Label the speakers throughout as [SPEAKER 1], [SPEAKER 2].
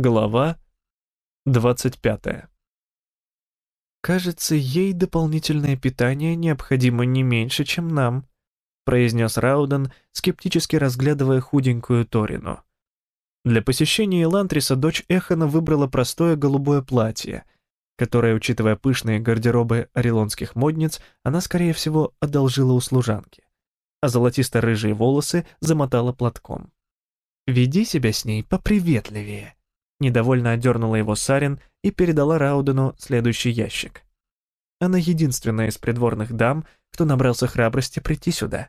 [SPEAKER 1] Глава 25. «Кажется, ей дополнительное питание необходимо не меньше, чем нам», произнес Рауден, скептически разглядывая худенькую Торину. Для посещения Элантриса дочь Эхана выбрала простое голубое платье, которое, учитывая пышные гардеробы орелонских модниц, она, скорее всего, одолжила у служанки, а золотисто-рыжие волосы замотала платком. «Веди себя с ней поприветливее», Недовольно одернула его Сарин и передала Раудену следующий ящик. Она единственная из придворных дам, кто набрался храбрости прийти сюда.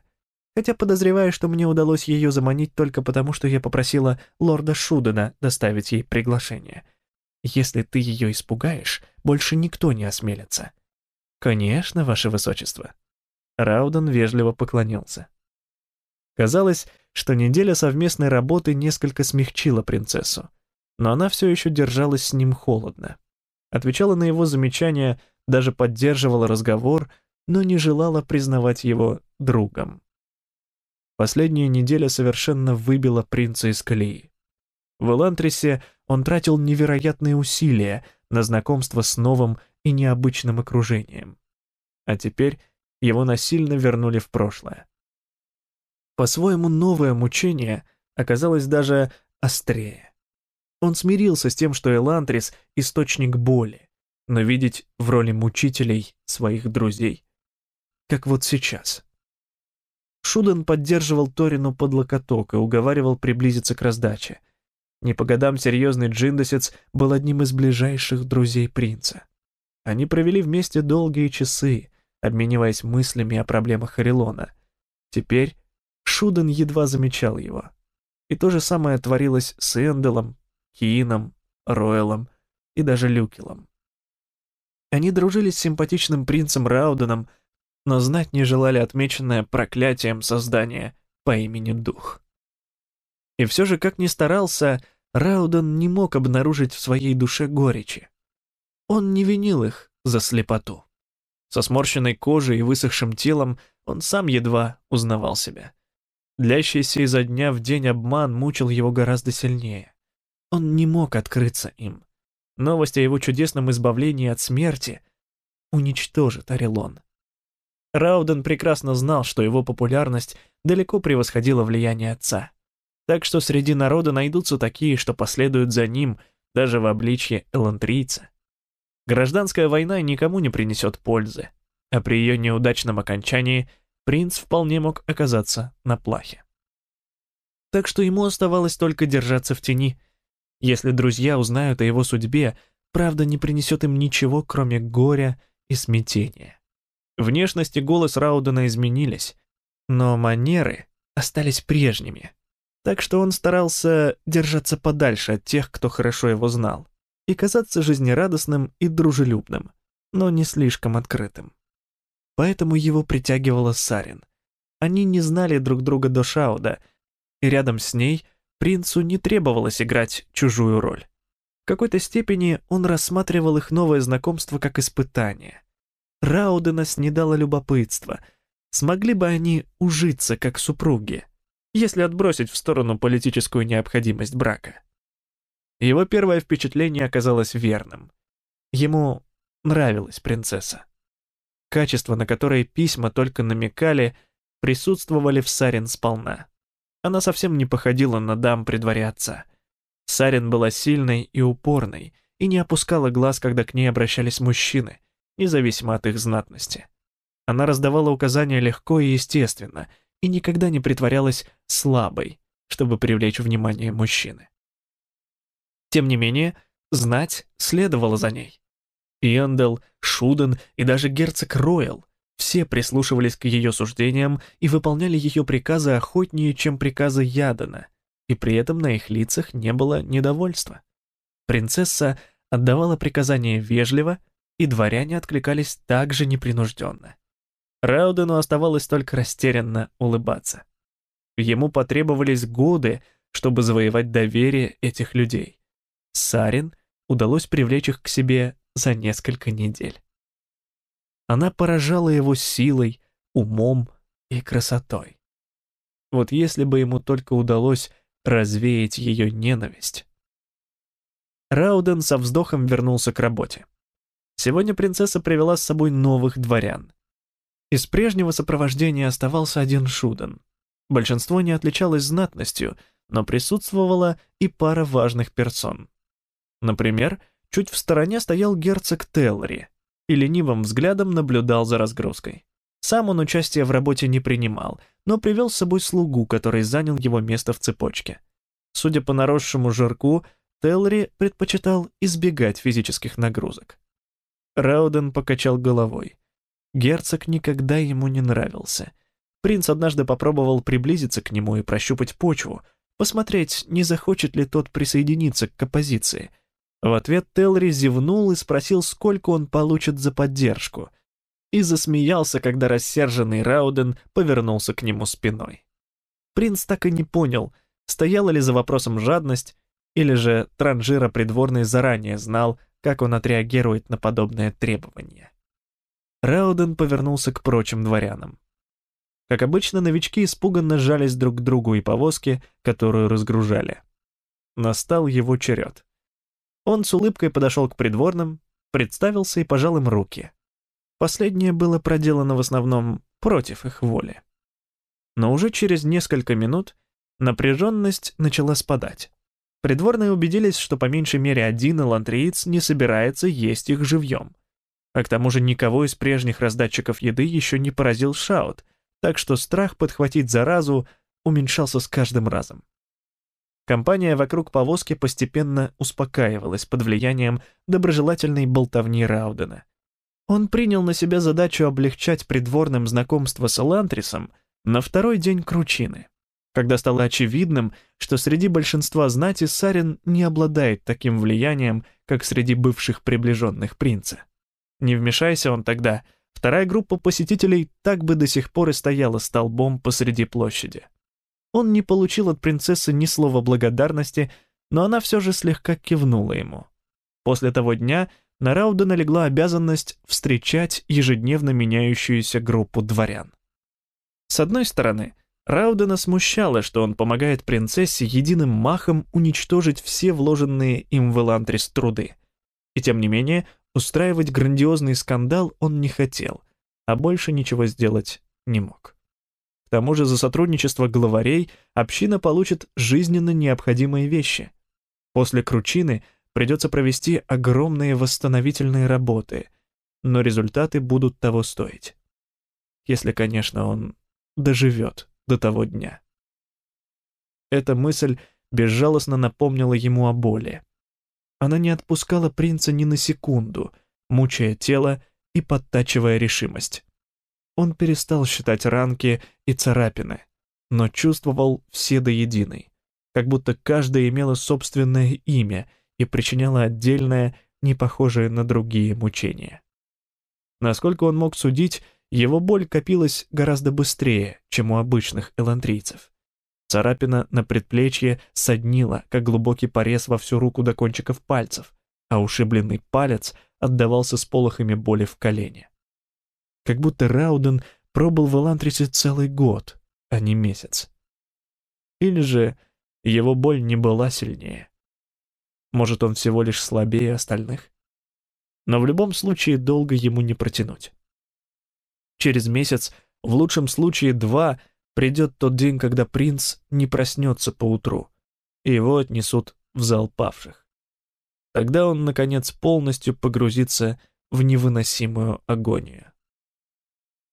[SPEAKER 1] Хотя подозреваю, что мне удалось ее заманить только потому, что я попросила лорда Шудена доставить ей приглашение. Если ты ее испугаешь, больше никто не осмелится. Конечно, ваше высочество. Рауден вежливо поклонился. Казалось, что неделя совместной работы несколько смягчила принцессу но она все еще держалась с ним холодно. Отвечала на его замечания, даже поддерживала разговор, но не желала признавать его другом. Последняя неделя совершенно выбила принца из колеи. В Элантрисе он тратил невероятные усилия на знакомство с новым и необычным окружением. А теперь его насильно вернули в прошлое. По-своему новое мучение оказалось даже острее. Он смирился с тем, что Элантрис — источник боли, но видеть в роли мучителей своих друзей. Как вот сейчас. Шуден поддерживал Торину под локоток и уговаривал приблизиться к раздаче. Не по годам серьезный джиндосец был одним из ближайших друзей принца. Они провели вместе долгие часы, обмениваясь мыслями о проблемах Харилона. Теперь Шуден едва замечал его. И то же самое творилось с Энделом, Киином, Ройлом и даже Люкелом. Они дружили с симпатичным принцем Рауденом, но знать не желали отмеченное проклятием создание по имени Дух. И все же, как ни старался, Рауден не мог обнаружить в своей душе горечи. Он не винил их за слепоту. Со сморщенной кожей и высохшим телом он сам едва узнавал себя. Длящийся изо дня в день обман мучил его гораздо сильнее. Он не мог открыться им. Новость о его чудесном избавлении от смерти уничтожит Орелон. Рауден прекрасно знал, что его популярность далеко превосходила влияние отца. Так что среди народа найдутся такие, что последуют за ним, даже в обличье элантрийца. Гражданская война никому не принесет пользы, а при ее неудачном окончании принц вполне мог оказаться на плахе. Так что ему оставалось только держаться в тени — если друзья узнают о его судьбе, правда не принесет им ничего, кроме горя и смятения. Внешность и голос Раудена изменились, но манеры остались прежними. Так что он старался держаться подальше от тех, кто хорошо его знал, и казаться жизнерадостным и дружелюбным, но не слишком открытым. Поэтому его притягивала Сарин. Они не знали друг друга до Шауда, и рядом с ней — Принцу не требовалось играть чужую роль. В какой-то степени он рассматривал их новое знакомство как испытание. Раудена снедало любопытство. Смогли бы они ужиться как супруги, если отбросить в сторону политическую необходимость брака? Его первое впечатление оказалось верным. Ему нравилась принцесса. Качества, на которые письма только намекали, присутствовали в Сарин сполна. Она совсем не походила на дам при дворе отца. Сарин была сильной и упорной, и не опускала глаз, когда к ней обращались мужчины, независимо от их знатности. Она раздавала указания легко и естественно, и никогда не притворялась слабой, чтобы привлечь внимание мужчины. Тем не менее, знать следовало за ней. Иэндел, Шуден и даже герцог Ройл все прислушивались к ее суждениям и выполняли ее приказы охотнее, чем приказы Ядана, и при этом на их лицах не было недовольства. Принцесса отдавала приказания вежливо, и дворяне откликались также непринужденно. Раудену оставалось только растерянно улыбаться. Ему потребовались годы, чтобы завоевать доверие этих людей. Сарин удалось привлечь их к себе за несколько недель. Она поражала его силой, умом и красотой. Вот если бы ему только удалось развеять ее ненависть. Рауден со вздохом вернулся к работе. Сегодня принцесса привела с собой новых дворян. Из прежнего сопровождения оставался один Шуден. Большинство не отличалось знатностью, но присутствовала и пара важных персон. Например, чуть в стороне стоял герцог Теллери и ленивым взглядом наблюдал за разгрузкой. Сам он участия в работе не принимал, но привел с собой слугу, который занял его место в цепочке. Судя по наросшему жирку, Теллери предпочитал избегать физических нагрузок. Рауден покачал головой. Герцог никогда ему не нравился. Принц однажды попробовал приблизиться к нему и прощупать почву, посмотреть, не захочет ли тот присоединиться к оппозиции. В ответ Телри зевнул и спросил, сколько он получит за поддержку, и засмеялся, когда рассерженный Рауден повернулся к нему спиной. Принц так и не понял, стояла ли за вопросом жадность, или же Транжира придворный заранее знал, как он отреагирует на подобное требование. Рауден повернулся к прочим дворянам. Как обычно, новички испуганно сжались друг к другу и повозке, которую разгружали. Настал его черед. Он с улыбкой подошел к придворным, представился и пожал им руки. Последнее было проделано в основном против их воли. Но уже через несколько минут напряженность начала спадать. Придворные убедились, что по меньшей мере один элантриец не собирается есть их живьем. А к тому же никого из прежних раздатчиков еды еще не поразил шаут, так что страх подхватить заразу уменьшался с каждым разом. Компания вокруг повозки постепенно успокаивалась под влиянием доброжелательной болтовни Раудена. Он принял на себя задачу облегчать придворным знакомство с Элантрисом на второй день кручины, когда стало очевидным, что среди большинства знати Сарин не обладает таким влиянием, как среди бывших приближенных принца. Не вмешайся он тогда, вторая группа посетителей так бы до сих пор и стояла столбом посреди площади. Он не получил от принцессы ни слова благодарности, но она все же слегка кивнула ему. После того дня на Рауда налегла обязанность встречать ежедневно меняющуюся группу дворян. С одной стороны, Раудена смущало, что он помогает принцессе единым махом уничтожить все вложенные им в Элантрис труды. И тем не менее, Устраивать грандиозный скандал он не хотел, а больше ничего сделать не мог. К тому же за сотрудничество главарей община получит жизненно необходимые вещи. После кручины придется провести огромные восстановительные работы, но результаты будут того стоить. Если, конечно, он доживет до того дня. Эта мысль безжалостно напомнила ему о боли. Она не отпускала принца ни на секунду, мучая тело и подтачивая решимость. Он перестал считать ранки и царапины, но чувствовал все до единой, как будто каждая имела собственное имя и причиняла отдельное, не похожее на другие мучения. Насколько он мог судить, его боль копилась гораздо быстрее, чем у обычных элантрийцев. Царапина на предплечье соднила, как глубокий порез во всю руку до кончиков пальцев, а ушибленный палец отдавался с полохами боли в колене. Как будто Рауден пробыл в Элантрисе целый год, а не месяц. Или же его боль не была сильнее. Может, он всего лишь слабее остальных? Но в любом случае долго ему не протянуть. Через месяц, в лучшем случае два, Придет тот день, когда принц не проснется поутру, и его отнесут в зал павших. Тогда он, наконец, полностью погрузится в невыносимую агонию.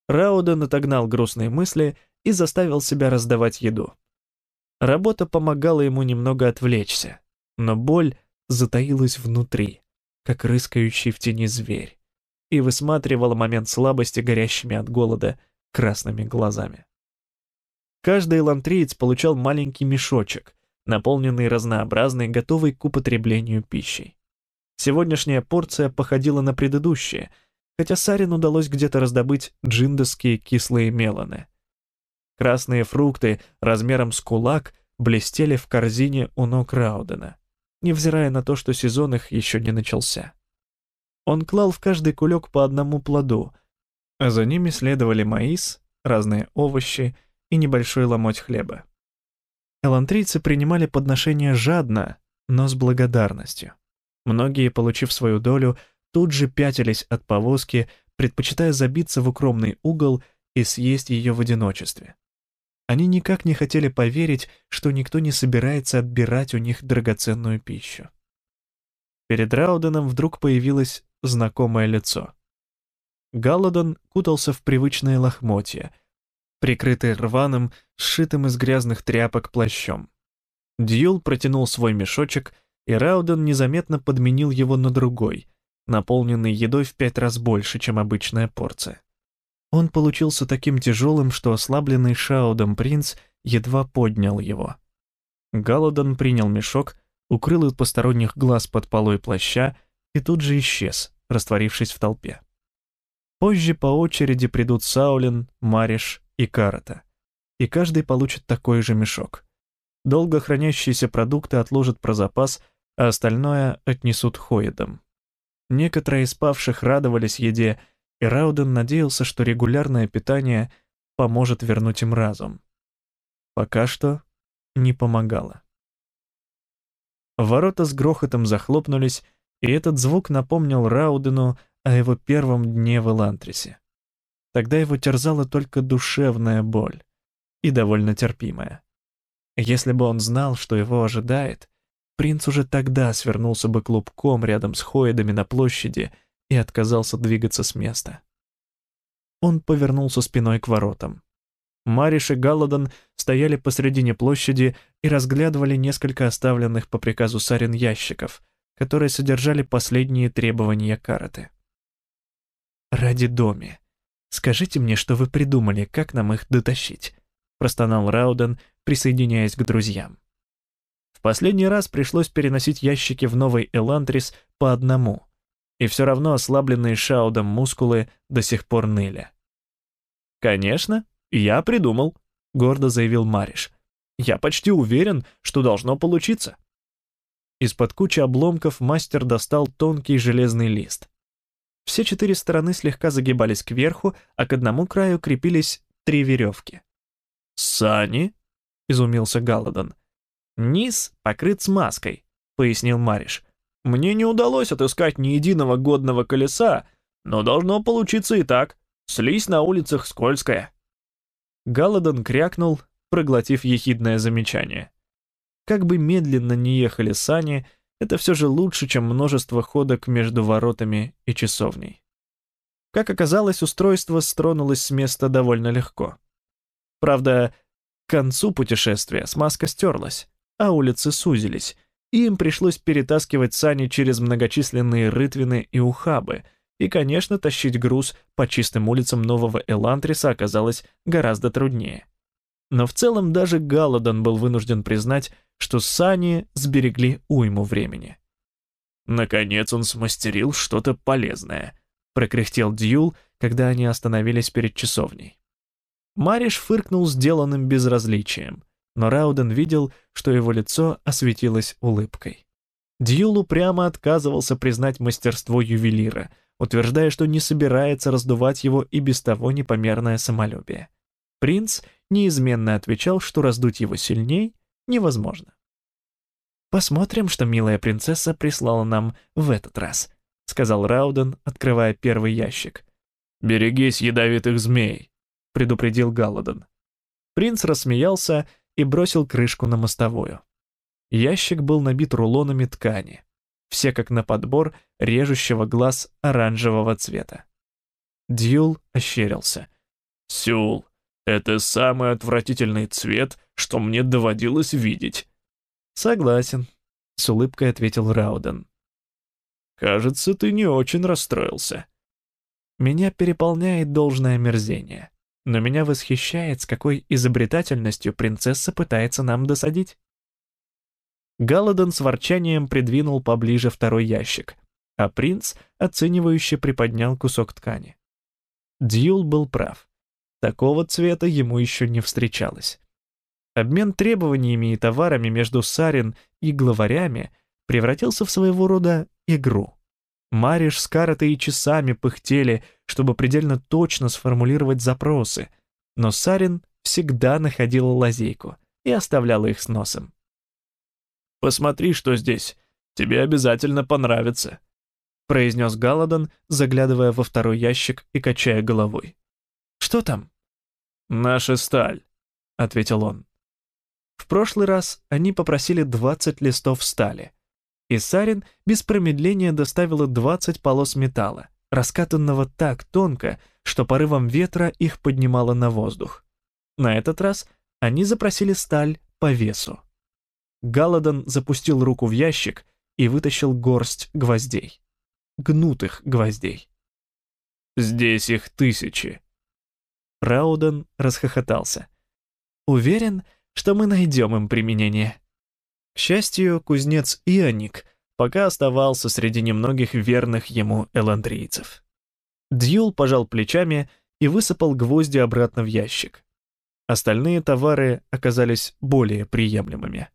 [SPEAKER 1] Рауден отогнал грустные мысли и заставил себя раздавать еду. Работа помогала ему немного отвлечься, но боль затаилась внутри, как рыскающий в тени зверь, и высматривала момент слабости горящими от голода красными глазами. Каждый лантриец получал маленький мешочек, наполненный разнообразной, готовой к употреблению пищей. Сегодняшняя порция походила на предыдущие, хотя Сарин удалось где-то раздобыть джиндовские кислые мелоны. Красные фрукты размером с кулак блестели в корзине у ног Раудена, невзирая на то, что сезон их еще не начался. Он клал в каждый кулек по одному плоду, а за ними следовали маис, разные овощи и небольшой ломоть хлеба. Элантрийцы принимали подношения жадно, но с благодарностью. Многие, получив свою долю, тут же пятились от повозки, предпочитая забиться в укромный угол и съесть ее в одиночестве. Они никак не хотели поверить, что никто не собирается отбирать у них драгоценную пищу. Перед Рауденом вдруг появилось знакомое лицо. Галладон кутался в привычное лохмотья, прикрытый рваным, сшитым из грязных тряпок плащом. Дьюл протянул свой мешочек, и Рауден незаметно подменил его на другой, наполненный едой в пять раз больше, чем обычная порция. Он получился таким тяжелым, что ослабленный Шаудом принц едва поднял его. Галадон принял мешок, укрыл от посторонних глаз под полой плаща и тут же исчез, растворившись в толпе. Позже по очереди придут Саулин, Мариш и Карата, и каждый получит такой же мешок. Долго хранящиеся продукты отложат про запас, а остальное отнесут Хоидам. Некоторые из павших радовались еде, и Рауден надеялся, что регулярное питание поможет вернуть им разум. Пока что не помогало. Ворота с грохотом захлопнулись, и этот звук напомнил Раудену о его первом дне в Элантрисе. Тогда его терзала только душевная боль, и довольно терпимая. Если бы он знал, что его ожидает, принц уже тогда свернулся бы клубком рядом с Хоидами на площади — и отказался двигаться с места. Он повернулся спиной к воротам. Мариш и Галладон стояли посредине площади и разглядывали несколько оставленных по приказу Сарин ящиков, которые содержали последние требования караты. «Ради доме. Скажите мне, что вы придумали, как нам их дотащить», — простонал Рауден, присоединяясь к друзьям. В последний раз пришлось переносить ящики в Новый Элантрис по одному, и все равно ослабленные Шаудом мускулы до сих пор ныли. «Конечно, я придумал», — гордо заявил Мариш. «Я почти уверен, что должно получиться». Из-под кучи обломков мастер достал тонкий железный лист. Все четыре стороны слегка загибались кверху, а к одному краю крепились три веревки. «Сани?» — изумился Галадон. «Низ покрыт смазкой», — пояснил Мариш. Мне не удалось отыскать ни единого годного колеса, но должно получиться и так. Слизь на улицах скользкая». Галадон крякнул, проглотив ехидное замечание. Как бы медленно ни ехали сани, это все же лучше, чем множество ходок между воротами и часовней. Как оказалось, устройство стронулось с места довольно легко. Правда, к концу путешествия смазка стерлась, а улицы сузились, и им пришлось перетаскивать сани через многочисленные рытвины и ухабы, и, конечно, тащить груз по чистым улицам нового Элантриса оказалось гораздо труднее. Но в целом даже Галадон был вынужден признать, что сани сберегли уйму времени. «Наконец он смастерил что-то полезное», — прокряхтел Дьюл, когда они остановились перед часовней. Мариш фыркнул сделанным безразличием но Рауден видел, что его лицо осветилось улыбкой. Дьюл упрямо отказывался признать мастерство ювелира, утверждая, что не собирается раздувать его и без того непомерное самолюбие. Принц неизменно отвечал, что раздуть его сильней невозможно. «Посмотрим, что милая принцесса прислала нам в этот раз», — сказал Рауден, открывая первый ящик. «Берегись ядовитых змей», — предупредил Галладон. Принц рассмеялся и бросил крышку на мостовую. Ящик был набит рулонами ткани, все как на подбор режущего глаз оранжевого цвета. Дьюл ощерился. «Сюл, это самый отвратительный цвет, что мне доводилось видеть». «Согласен», — с улыбкой ответил Рауден. «Кажется, ты не очень расстроился». «Меня переполняет должное мерзение но меня восхищает, с какой изобретательностью принцесса пытается нам досадить. Галадон с ворчанием придвинул поближе второй ящик, а принц оценивающе приподнял кусок ткани. Дьюл был прав. Такого цвета ему еще не встречалось. Обмен требованиями и товарами между Сарин и главарями превратился в своего рода игру. Мариш с Каратой и часами пыхтели, чтобы предельно точно сформулировать запросы, но Сарин всегда находила лазейку и оставляла их с носом. «Посмотри, что здесь.
[SPEAKER 2] Тебе обязательно понравится», — произнес Галадон, заглядывая во второй ящик и качая головой.
[SPEAKER 1] «Что там?»
[SPEAKER 2] «Наша сталь», — ответил он.
[SPEAKER 1] В прошлый раз они попросили 20 листов стали, и Сарин без промедления доставила 20 полос металла, раскатанного так тонко, что порывом ветра их поднимало на воздух. На этот раз они запросили сталь по весу. Галадон запустил руку в ящик и вытащил горсть гвоздей. Гнутых гвоздей.
[SPEAKER 2] «Здесь их тысячи».
[SPEAKER 1] Рауден расхохотался. «Уверен, что мы найдем им применение». К счастью, кузнец Ионик пока оставался среди немногих верных ему эландрийцев. Дьюл пожал плечами и высыпал гвозди обратно в ящик. Остальные товары оказались более приемлемыми.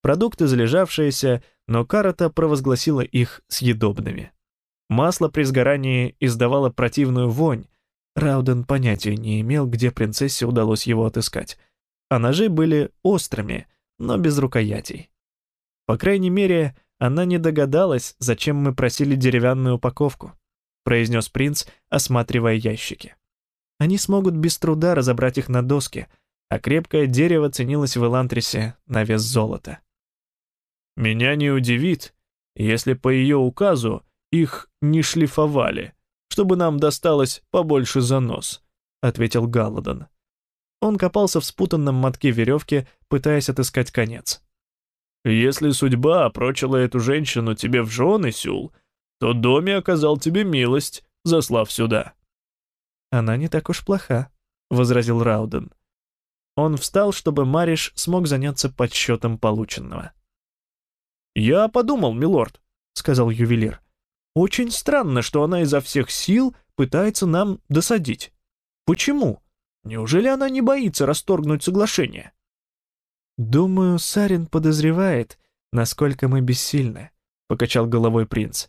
[SPEAKER 1] Продукты залежавшиеся, но Карата провозгласила их съедобными. Масло при сгорании издавало противную вонь. Рауден понятия не имел, где принцессе удалось его отыскать. А ножи были острыми, но без рукоятей. По крайней мере, она не догадалась, зачем мы просили деревянную упаковку, произнес принц, осматривая ящики. Они смогут без труда разобрать их на доске, а крепкое дерево ценилось в Элантрисе на вес золота.
[SPEAKER 2] «Меня не удивит, если по ее указу их не шлифовали, чтобы нам досталось побольше занос», — ответил Галладон.
[SPEAKER 1] Он копался в спутанном мотке веревки, пытаясь отыскать конец.
[SPEAKER 2] Если судьба прочила эту женщину тебе в жены, Сюл, то Доми оказал тебе милость, заслав сюда».
[SPEAKER 1] «Она не так уж плоха», — возразил Рауден. Он встал, чтобы Мариш смог заняться подсчетом полученного.
[SPEAKER 2] «Я подумал, милорд», — сказал ювелир. «Очень странно, что она изо всех сил пытается нам досадить. Почему? Неужели она не боится расторгнуть соглашение?»
[SPEAKER 1] «Думаю, Сарин подозревает, насколько мы бессильны», — покачал головой принц.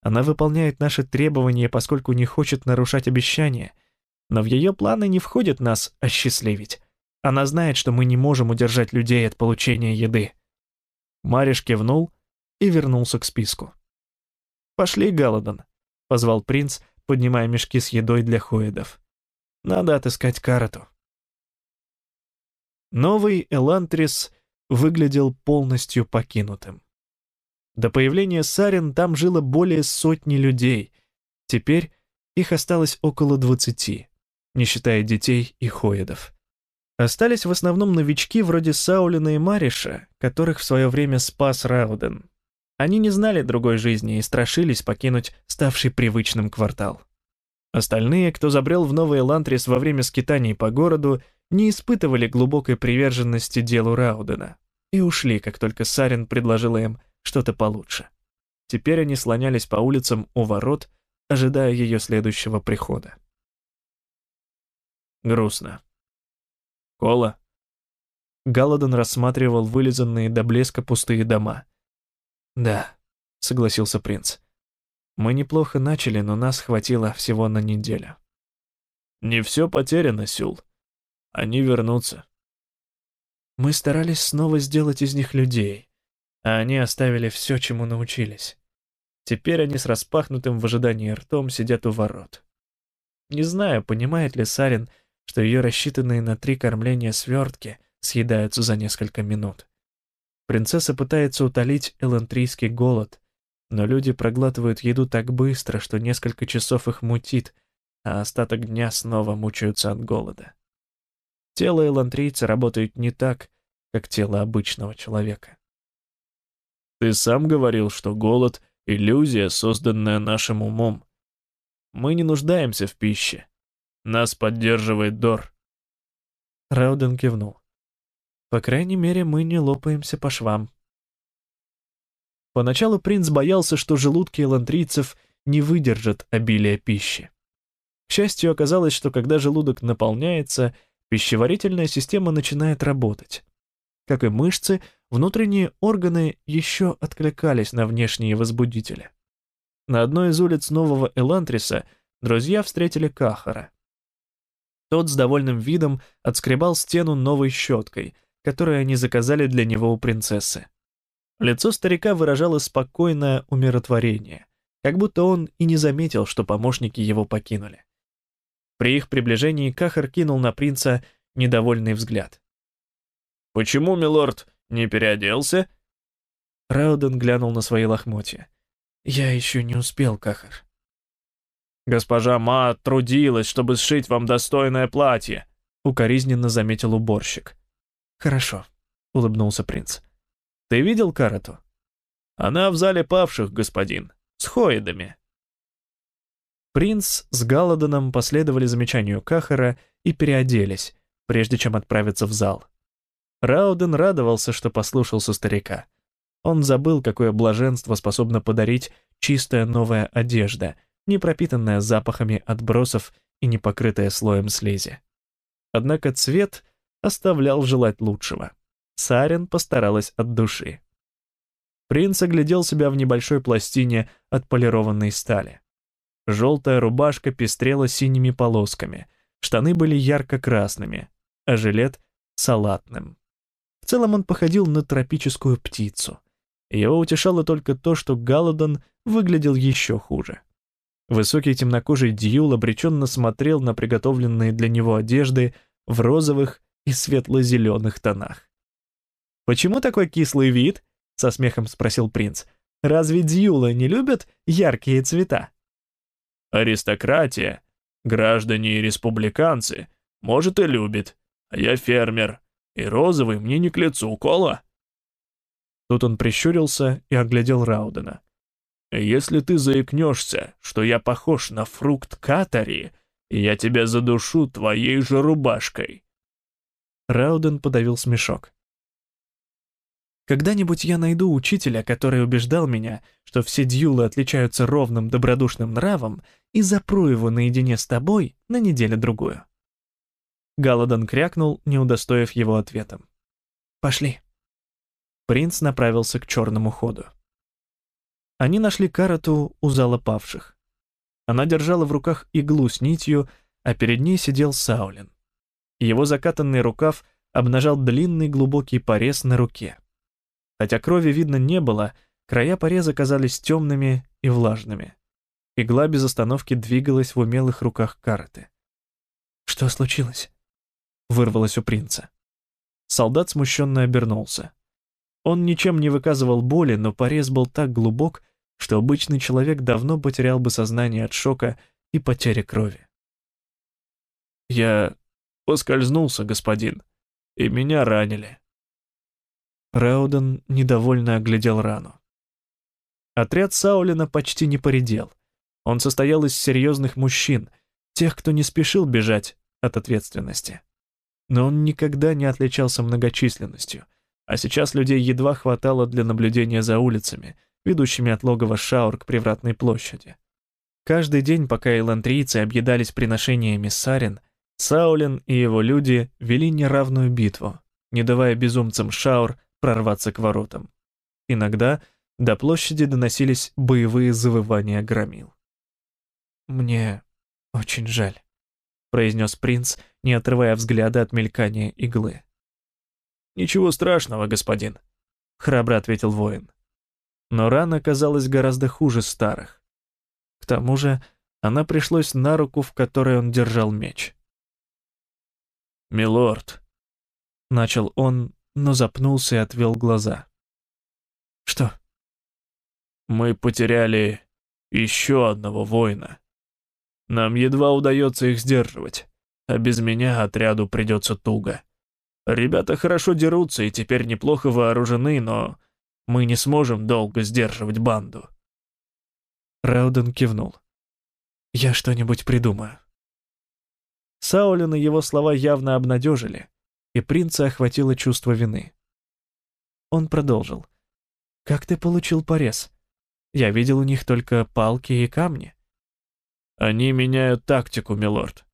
[SPEAKER 1] «Она выполняет наши требования, поскольку не хочет нарушать обещания, но в ее планы не входит нас осчастливить. Она знает, что мы не можем удержать людей от получения еды». Мариш кивнул и вернулся к списку. «Пошли, Галадон», — позвал принц, поднимая мешки с едой для хоидов. «Надо отыскать Карату». Новый Элантрис выглядел полностью покинутым. До появления Сарин там жило более сотни людей. Теперь их осталось около двадцати, не считая детей и хоидов. Остались в основном новички вроде Саулина и Мариша, которых в свое время спас Рауден. Они не знали другой жизни и страшились покинуть ставший привычным квартал. Остальные, кто забрел в Новый Элантрис во время скитаний по городу, не испытывали глубокой приверженности делу Раудена и ушли, как только Сарин предложила им что-то получше. Теперь они слонялись по улицам у ворот, ожидая ее следующего прихода.
[SPEAKER 2] Грустно. Кола?
[SPEAKER 1] Галадон рассматривал вылизанные до блеска пустые дома. «Да», — согласился принц. «Мы неплохо начали, но нас хватило всего на неделю».
[SPEAKER 2] «Не все потеряно, Сюл. Они вернутся.
[SPEAKER 1] Мы старались снова сделать из них людей, а они оставили все, чему научились. Теперь они с распахнутым в ожидании ртом сидят у ворот. Не знаю, понимает ли Сарин, что ее рассчитанные на три кормления свертки съедаются за несколько минут. Принцесса пытается утолить элантрийский голод, но люди проглатывают еду так быстро, что несколько часов их мутит, а остаток дня снова мучаются от голода. Тело элантрийца работает не так, как тело обычного человека.
[SPEAKER 2] Ты сам говорил, что голод — иллюзия, созданная нашим умом. Мы не нуждаемся в пище. Нас поддерживает Дор.
[SPEAKER 1] Рауден кивнул. По крайней мере, мы не лопаемся по швам. Поначалу принц боялся, что желудки элантрийцев не выдержат обилия пищи. К счастью, оказалось, что когда желудок наполняется, пищеварительная система начинает работать. Как и мышцы, внутренние органы еще откликались на внешние возбудители. На одной из улиц Нового Элантриса друзья встретили Кахара. Тот с довольным видом отскребал стену новой щеткой, которую они заказали для него у принцессы. Лицо старика выражало спокойное умиротворение, как будто он и не заметил, что помощники его покинули. При их приближении Кахар кинул на принца недовольный взгляд.
[SPEAKER 2] «Почему, милорд, не переоделся?»
[SPEAKER 1] Рауден глянул на свои лохмотья. «Я еще не успел, Кахар».
[SPEAKER 2] «Госпожа Ма трудилась, чтобы сшить вам достойное платье», — укоризненно заметил уборщик.
[SPEAKER 1] «Хорошо», — улыбнулся принц.
[SPEAKER 2] «Ты видел Карату?» «Она в зале павших, господин, с хоидами».
[SPEAKER 1] Принц с Галадоном последовали замечанию Кахара и переоделись, прежде чем отправиться в зал. Рауден радовался, что послушался старика. Он забыл, какое блаженство способно подарить чистая новая одежда, не пропитанная запахами отбросов и не покрытая слоем слизи. Однако цвет оставлял желать лучшего. Сарен постаралась от души. Принц оглядел себя в небольшой пластине отполированной стали. Желтая рубашка пестрела синими полосками, штаны были ярко-красными, а жилет — салатным. В целом он походил на тропическую птицу. Его утешало только то, что Галадон выглядел еще хуже. Высокий темнокожий Дьюл обреченно смотрел на приготовленные для него одежды в розовых и светло-зеленых тонах. «Почему такой кислый вид?» — со смехом спросил принц. «Разве Дьюлы не любят яркие цвета?»
[SPEAKER 2] «Аристократия, граждане и республиканцы, может, и любит, а я фермер, и розовый мне не к лицу, Кола».
[SPEAKER 1] Тут он прищурился и оглядел Раудена.
[SPEAKER 2] «Если ты заикнешься, что я похож на фрукт катари, я тебя задушу твоей же рубашкой».
[SPEAKER 1] Рауден подавил смешок. Когда-нибудь я найду учителя, который убеждал меня, что все дьюлы отличаются ровным добродушным нравом, и запру его наедине с тобой на неделю-другую. Галадон крякнул, не удостоив его ответом. «Пошли». Принц направился к черному ходу. Они нашли Карату у зала павших. Она держала в руках иглу с нитью, а перед ней сидел Саулин. Его закатанный рукав обнажал длинный глубокий порез на руке. Хотя крови видно не было, края пореза казались темными и влажными. Игла без остановки двигалась в умелых руках Караты. «Что случилось?» вырвалось у принца. Солдат смущенно обернулся. Он ничем не выказывал боли, но порез был так глубок, что обычный человек давно потерял бы сознание от шока и потери крови.
[SPEAKER 2] «Я поскользнулся, господин, и меня ранили».
[SPEAKER 1] Рауден недовольно оглядел рану. Отряд Саулина почти не поредел. Он состоял из серьезных мужчин, тех, кто не спешил бежать от ответственности но он никогда не отличался многочисленностью, а сейчас людей едва хватало для наблюдения за улицами, ведущими от логова Шаур к привратной площади. Каждый день, пока элантрийцы объедались приношениями Сарин, Саулин и его люди вели неравную битву, не давая безумцам Шаур прорваться к воротам. Иногда до площади доносились боевые завывания громил. «Мне очень жаль», — произнес принц, не отрывая взгляда от мелькания иглы.
[SPEAKER 2] «Ничего страшного, господин», — храбро ответил воин.
[SPEAKER 1] Но рана казалась гораздо хуже старых. К тому же она пришлась на руку, в которой он держал меч.
[SPEAKER 2] «Милорд», — начал он, но запнулся и отвел глаза.
[SPEAKER 1] «Что?»
[SPEAKER 2] «Мы потеряли еще одного воина. Нам едва удается их сдерживать а без меня отряду придется туго. Ребята хорошо дерутся и теперь неплохо вооружены, но мы не сможем долго сдерживать банду».
[SPEAKER 1] Рауден кивнул. «Я что-нибудь придумаю». Саулина его слова явно обнадежили, и принца охватило чувство вины. Он продолжил. «Как ты получил порез? Я видел у них только палки и камни».
[SPEAKER 2] «Они меняют тактику, милорд.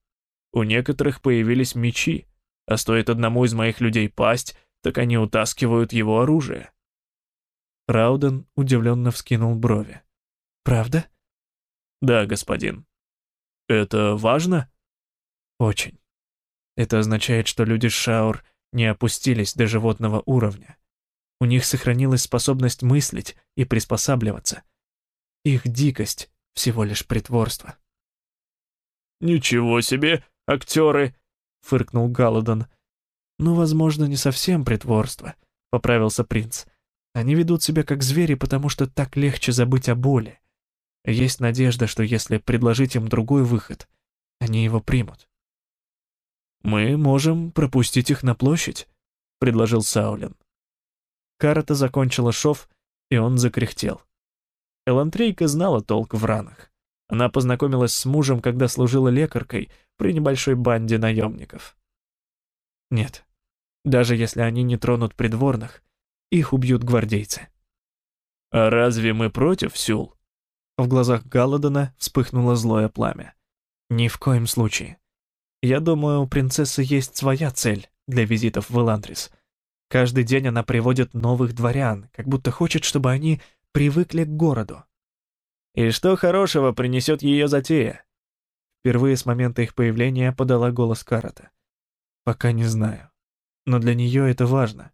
[SPEAKER 2] У некоторых появились мечи, а стоит одному из моих людей пасть, так они утаскивают его оружие.
[SPEAKER 1] Рауден удивленно вскинул брови. «Правда?»
[SPEAKER 2] «Да, господин». «Это важно?»
[SPEAKER 1] «Очень. Это означает, что люди Шаур не опустились до животного уровня. У них сохранилась способность мыслить и приспосабливаться. Их дикость — всего лишь притворство.
[SPEAKER 2] «Ничего себе, актеры!» — фыркнул Галадон.
[SPEAKER 1] «Ну, возможно, не совсем притворство», — поправился принц. «Они ведут себя как звери, потому что так легче забыть о боли. Есть надежда, что если предложить им другой выход, они его примут».
[SPEAKER 2] «Мы можем пропустить их на площадь», — предложил Саулин.
[SPEAKER 1] Карата закончила шов, и он закряхтел. Элантрейка знала толк в ранах. Она познакомилась с мужем, когда служила лекаркой при небольшой банде наемников. Нет, даже если они не тронут придворных, их убьют гвардейцы.
[SPEAKER 2] «А разве мы против, Сюл?»
[SPEAKER 1] В глазах Галладона вспыхнуло злое пламя. «Ни в коем случае. Я думаю, у принцессы есть своя цель для визитов в Эландрис. Каждый день она приводит новых дворян, как будто хочет, чтобы они привыкли к городу.
[SPEAKER 2] И что хорошего принесет ее затея?
[SPEAKER 1] Впервые с момента их появления подала голос Карата. Пока не знаю. Но для нее это важно.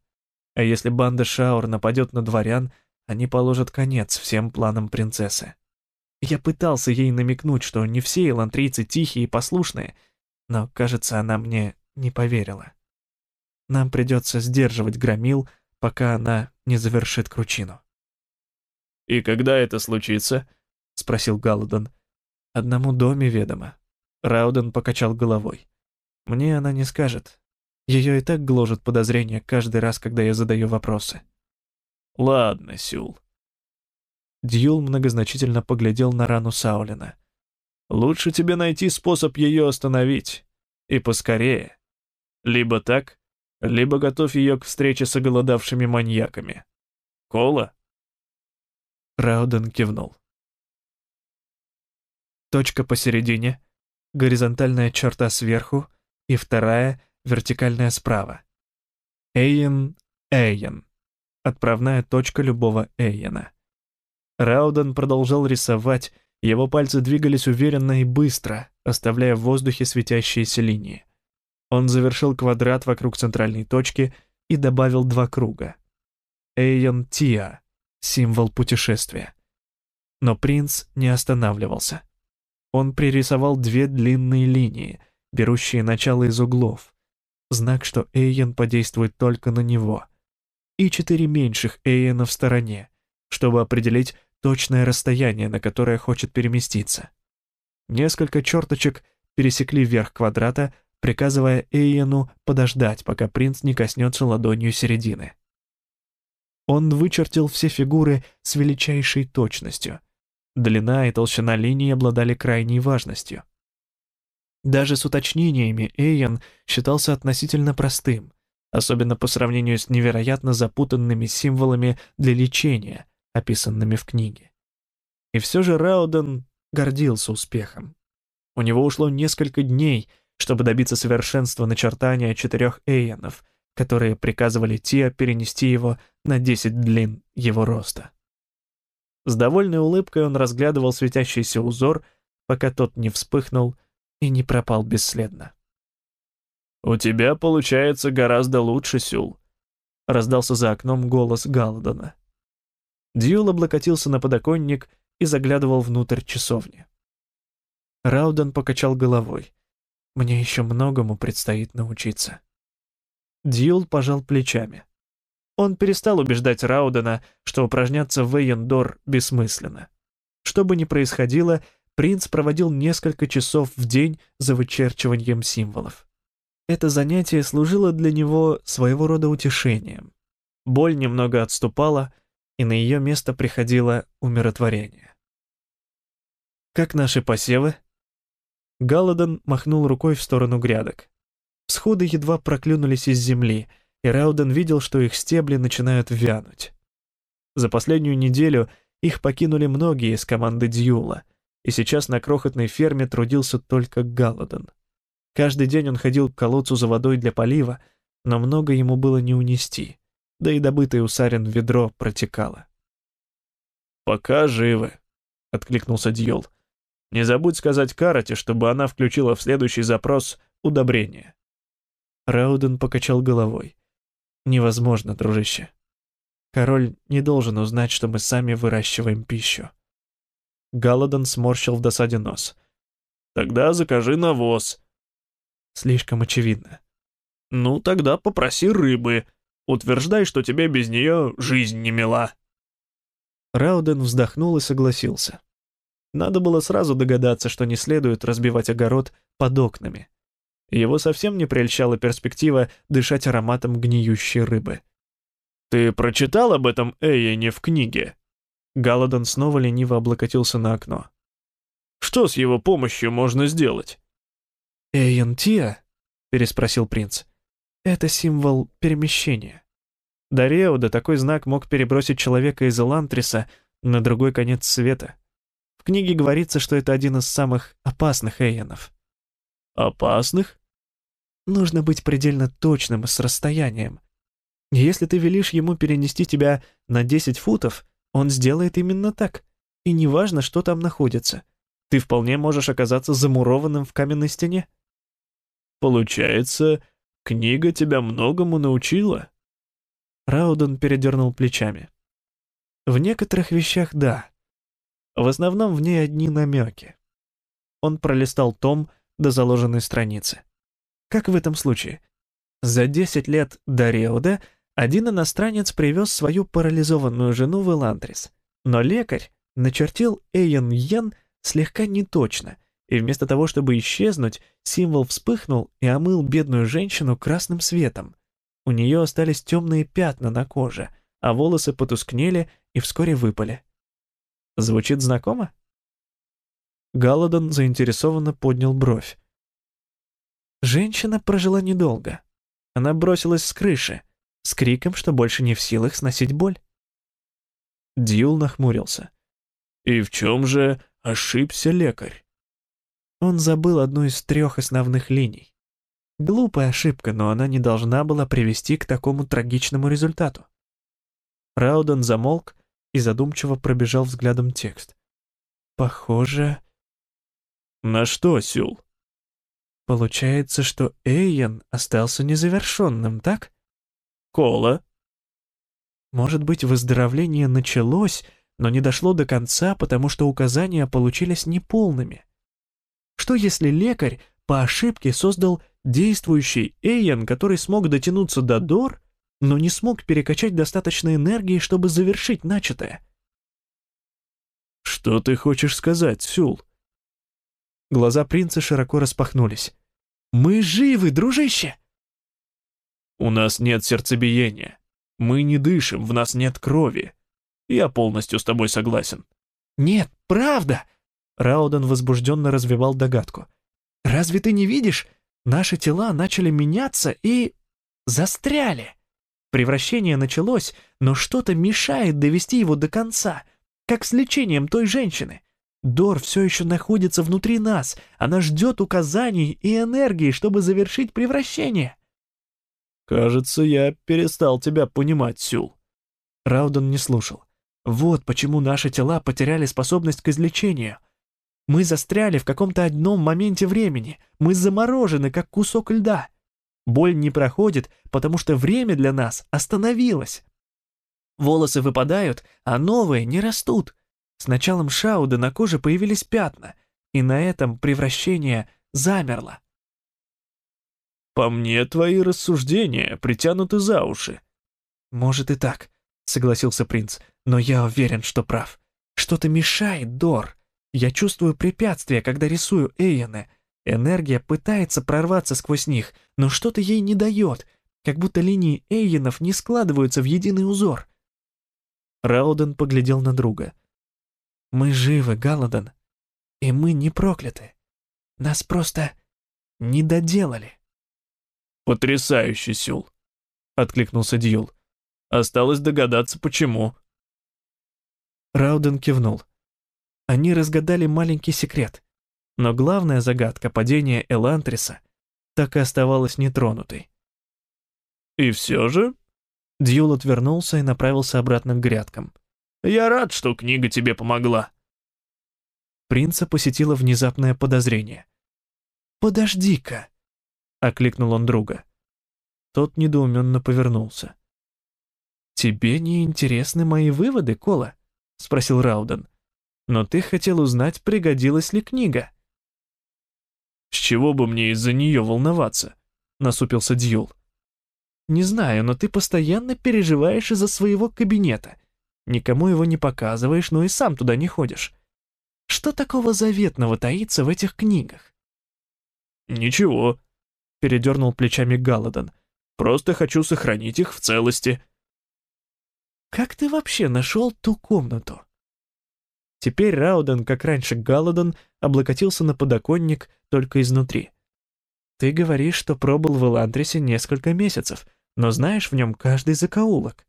[SPEAKER 1] А если банда Шаур нападет на дворян, они положат конец всем планам принцессы. Я пытался ей намекнуть, что не все элантрийцы тихие и послушные, но, кажется, она мне не поверила. Нам придется сдерживать громил, пока она не завершит кручину.
[SPEAKER 2] «И когда это случится?»
[SPEAKER 1] — спросил Галадон. «Одному доме ведомо». Рауден покачал головой. «Мне она не скажет. Ее и так гложет подозрение каждый раз, когда я задаю вопросы».
[SPEAKER 2] «Ладно, Сюл».
[SPEAKER 1] Дьюл многозначительно поглядел на рану Саулина.
[SPEAKER 2] «Лучше тебе найти способ ее остановить. И поскорее. Либо так, либо готовь ее к встрече с оголодавшими маньяками. Кола?»
[SPEAKER 1] Рауден кивнул точка посередине, горизонтальная черта сверху и вторая вертикальная справа. Эйен, Эйен. Отправная точка любого Эйена. Рауден продолжал рисовать, его пальцы двигались уверенно и быстро, оставляя в воздухе светящиеся линии. Он завершил квадрат вокруг центральной точки и добавил два круга. Эйен Тиа — символ путешествия. Но принц не останавливался. Он пририсовал две длинные линии, берущие начало из углов, знак, что Эйен подействует только на него, и четыре меньших Эйена в стороне, чтобы определить точное расстояние, на которое хочет переместиться. Несколько черточек пересекли верх квадрата, приказывая Эйену подождать, пока принц не коснется ладонью середины. Он вычертил все фигуры с величайшей точностью — Длина и толщина линии обладали крайней важностью. Даже с уточнениями Эйен считался относительно простым, особенно по сравнению с невероятно запутанными символами для лечения, описанными в книге. И все же Рауден гордился успехом. У него ушло несколько дней, чтобы добиться совершенства начертания четырех Эйенов, которые приказывали Тиа перенести его на 10 длин его роста. С довольной улыбкой он разглядывал светящийся узор, пока тот не вспыхнул и не пропал бесследно.
[SPEAKER 2] «У тебя получается гораздо лучше, Сюл», — раздался за окном голос Галладона.
[SPEAKER 1] Дьюл облокотился на подоконник и заглядывал внутрь часовни. Рауден покачал головой. «Мне еще многому предстоит научиться». Дьюл пожал плечами. Он перестал убеждать Раудена, что упражняться в Эйендор бессмысленно. Что бы ни происходило, принц проводил несколько часов в день за вычерчиванием символов. Это занятие служило для него своего рода утешением. Боль немного отступала, и на ее место приходило умиротворение. «Как наши посевы?» Галадон махнул рукой в сторону грядок. Всходы едва проклюнулись из земли — и Рауден видел, что их стебли начинают вянуть. За последнюю неделю их покинули многие из команды Дьюла, и сейчас на крохотной ферме трудился только Галадон. Каждый день он ходил к колодцу за водой для полива, но много ему было не унести, да и добытое у Сарин ведро протекало.
[SPEAKER 2] «Пока живы», — откликнулся Дьюл. «Не забудь сказать Карате, чтобы она включила в следующий запрос удобрение».
[SPEAKER 1] Рауден покачал головой. Невозможно, дружище. Король не должен узнать, что мы сами выращиваем пищу. Галадон сморщил в досаде нос.
[SPEAKER 2] «Тогда закажи навоз».
[SPEAKER 1] Слишком очевидно.
[SPEAKER 2] «Ну, тогда попроси рыбы. Утверждай, что тебе без нее жизнь не мила».
[SPEAKER 1] Рауден вздохнул и согласился. Надо было сразу догадаться, что не следует разбивать огород под окнами. Его совсем не прельщала перспектива дышать ароматом гниющей рыбы.
[SPEAKER 2] «Ты прочитал об этом Эйене в книге?»
[SPEAKER 1] Галадон снова лениво облокотился на окно.
[SPEAKER 2] «Что с его помощью можно сделать?»
[SPEAKER 1] «Эйен Тиа?» — переспросил принц. «Это символ перемещения. До Реуда такой знак мог перебросить человека из Элантриса на другой конец света. В книге говорится, что это один из самых опасных Эйенов».
[SPEAKER 2] «Опасных?»
[SPEAKER 1] Нужно быть предельно точным с расстоянием. Если ты велишь ему перенести тебя на 10 футов, он сделает именно так. И неважно, что там находится. Ты вполне можешь оказаться замурованным в каменной стене.
[SPEAKER 2] Получается, книга тебя многому научила?
[SPEAKER 1] Рауден передернул плечами. В некоторых вещах да. В основном в ней одни намеки. Он пролистал том до заложенной страницы. Как в этом случае? За 10 лет до Реуда один иностранец привез свою парализованную жену в Эландрис, но лекарь начертил Эйен Йен слегка неточно, и вместо того, чтобы исчезнуть, символ вспыхнул и омыл бедную женщину красным светом. У нее остались темные пятна на коже, а волосы потускнели и вскоре выпали. Звучит знакомо? Галадон заинтересованно поднял бровь. Женщина прожила недолго. Она бросилась с крыши, с криком, что больше не в силах сносить боль.
[SPEAKER 2] Дьюл нахмурился. «И в чем же ошибся лекарь?»
[SPEAKER 1] Он забыл одну из трех основных линий. Глупая ошибка, но она не должна была привести к такому трагичному результату. Рауден замолк и задумчиво пробежал взглядом текст. «Похоже...»
[SPEAKER 2] «На что, Сюл?»
[SPEAKER 1] Получается, что Эйен остался незавершенным, так?
[SPEAKER 2] Кола.
[SPEAKER 1] Может быть, выздоровление началось, но не дошло до конца, потому что указания получились неполными. Что если лекарь по ошибке создал действующий Эйен, который смог дотянуться до Дор, но не смог перекачать достаточно энергии, чтобы завершить начатое?
[SPEAKER 2] «Что ты хочешь сказать, Сюл?»
[SPEAKER 1] Глаза принца широко распахнулись. «Мы живы, дружище!»
[SPEAKER 2] «У нас нет сердцебиения. Мы не дышим, в нас нет крови. Я полностью с тобой согласен».
[SPEAKER 1] «Нет, правда!» Рауден возбужденно развивал догадку. «Разве ты не видишь? Наши тела начали меняться и... застряли. Превращение началось, но что-то мешает довести его до конца, как с лечением той женщины. Дор все еще находится внутри нас. Она ждет указаний и энергии, чтобы завершить превращение.
[SPEAKER 2] Кажется, я перестал тебя понимать, Сюл.
[SPEAKER 1] Рауден не слушал. Вот почему наши тела потеряли способность к излечению. Мы застряли в каком-то одном моменте времени. Мы заморожены, как кусок льда. Боль не проходит, потому что время для нас остановилось. Волосы выпадают, а новые не растут. С началом Шауда на коже появились пятна, и на этом превращение замерло.
[SPEAKER 2] «По мне твои рассуждения притянуты за уши».
[SPEAKER 1] «Может и так», — согласился принц, «но я уверен, что прав. Что-то мешает, Дор. Я чувствую препятствия, когда рисую Эйены. Энергия пытается прорваться сквозь них, но что-то ей не дает, как будто линии Эйенов не складываются в единый узор». Рауден поглядел на друга — мы живы, Галадон, и мы не прокляты. Нас просто не доделали.
[SPEAKER 2] Потрясающе, Сюл, откликнулся Дьюл. Осталось догадаться, почему.
[SPEAKER 1] Рауден кивнул. Они разгадали маленький секрет, но главная загадка падения Элантриса так и оставалась нетронутой.
[SPEAKER 2] «И все же?»
[SPEAKER 1] Дьюл отвернулся и направился обратно к грядкам.
[SPEAKER 2] Я рад, что книга тебе помогла».
[SPEAKER 1] Принца посетило внезапное подозрение. «Подожди-ка», — окликнул он друга. Тот недоуменно повернулся. «Тебе не интересны мои выводы, Кола?» — спросил Рауден. «Но ты хотел узнать, пригодилась ли книга».
[SPEAKER 2] «С чего бы мне из-за нее волноваться?» — насупился Дьюл.
[SPEAKER 1] «Не знаю, но ты постоянно переживаешь из-за своего кабинета. Никому его не показываешь, но и сам туда не ходишь. Что такого заветного таится в этих книгах?»
[SPEAKER 2] «Ничего», — передернул плечами Галадон. «Просто хочу сохранить их в целости».
[SPEAKER 1] «Как ты вообще нашел ту комнату?» Теперь Рауден, как раньше Галадон, облокотился на подоконник только изнутри. «Ты говоришь, что пробыл в Эландрисе несколько месяцев, но знаешь в нем каждый закоулок.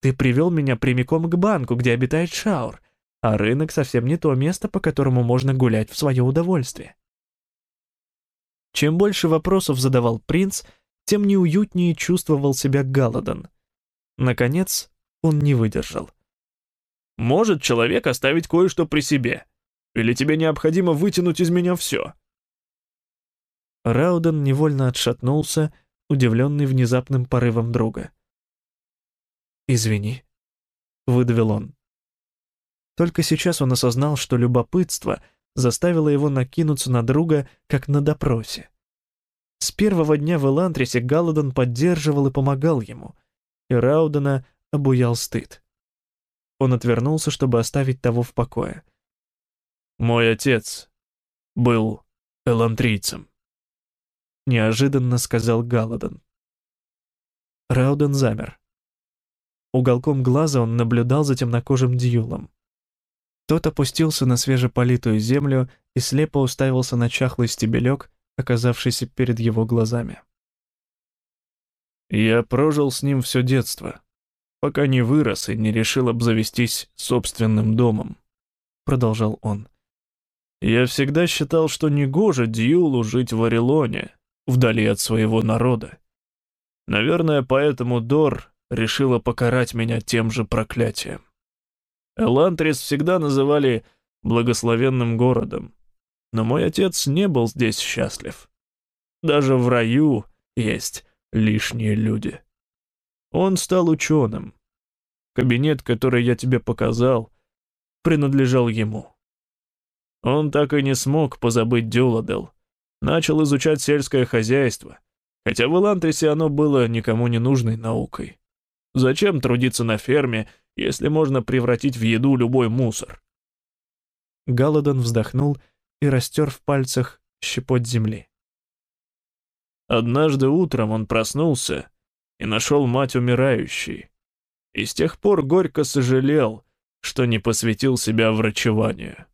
[SPEAKER 1] Ты привел меня прямиком к банку, где обитает Шаур, а рынок совсем не то место, по которому можно гулять в свое удовольствие». Чем больше вопросов задавал принц, тем неуютнее чувствовал себя Галадон. Наконец, он не выдержал.
[SPEAKER 2] «Может человек оставить кое-что при себе? Или тебе необходимо вытянуть из меня все?»
[SPEAKER 1] Рауден невольно отшатнулся, удивленный внезапным порывом друга. «Извини», — выдавил он. Только сейчас он осознал, что любопытство заставило его накинуться на друга, как на допросе. С первого дня в Элантрисе Галадон поддерживал и помогал ему, и Раудена обуял стыд. Он отвернулся, чтобы оставить того в покое.
[SPEAKER 2] «Мой отец был элантрийцем», —
[SPEAKER 1] неожиданно сказал Галадон. Рауден замер. Уголком глаза он наблюдал за темнокожим дьюлом. Тот опустился на свежеполитую землю и слепо уставился на чахлый стебелек, оказавшийся перед его глазами.
[SPEAKER 2] «Я прожил с ним все детство, пока не вырос и не решил обзавестись собственным домом», — продолжал он. «Я всегда считал, что негоже Дьюлу жить в Орелоне, вдали от своего народа. Наверное, поэтому Дор решила покарать меня тем же проклятием. Элантрис всегда называли благословенным городом, но мой отец не был здесь счастлив. Даже в раю есть лишние люди. Он стал ученым. Кабинет, который я тебе показал, принадлежал ему. Он так и не смог позабыть Дюладел. Начал изучать сельское хозяйство, хотя в Элантрисе оно было никому не нужной наукой. Зачем трудиться на ферме, если можно превратить в еду любой мусор?
[SPEAKER 1] Галадон вздохнул и растер в пальцах щепоть земли.
[SPEAKER 2] Однажды утром он проснулся и нашел мать умирающей, и с тех пор горько сожалел, что не посвятил себя врачеванию.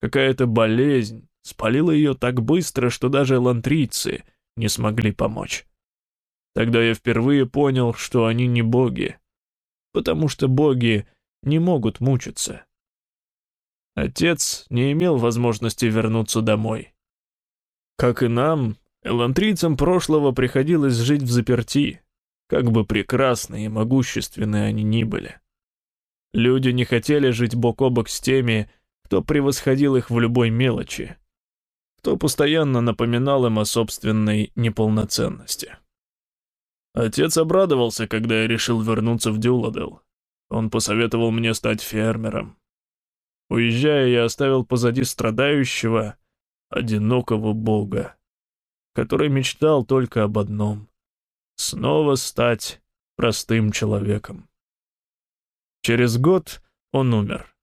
[SPEAKER 2] Какая-то болезнь спалила ее так быстро, что даже лантрийцы не смогли помочь. Тогда я впервые понял, что они не боги, потому что боги не могут мучиться. Отец не имел возможности вернуться домой. Как и нам, элантрийцам прошлого приходилось жить в заперти, как бы прекрасны и могущественны они ни были. Люди не хотели жить бок о бок с теми, кто превосходил их в любой мелочи, кто постоянно напоминал им о собственной неполноценности. Отец обрадовался, когда я решил вернуться в Дюладел. Он посоветовал мне стать фермером. Уезжая, я оставил позади страдающего, одинокого бога, который мечтал только об одном — снова стать простым человеком. Через год он умер.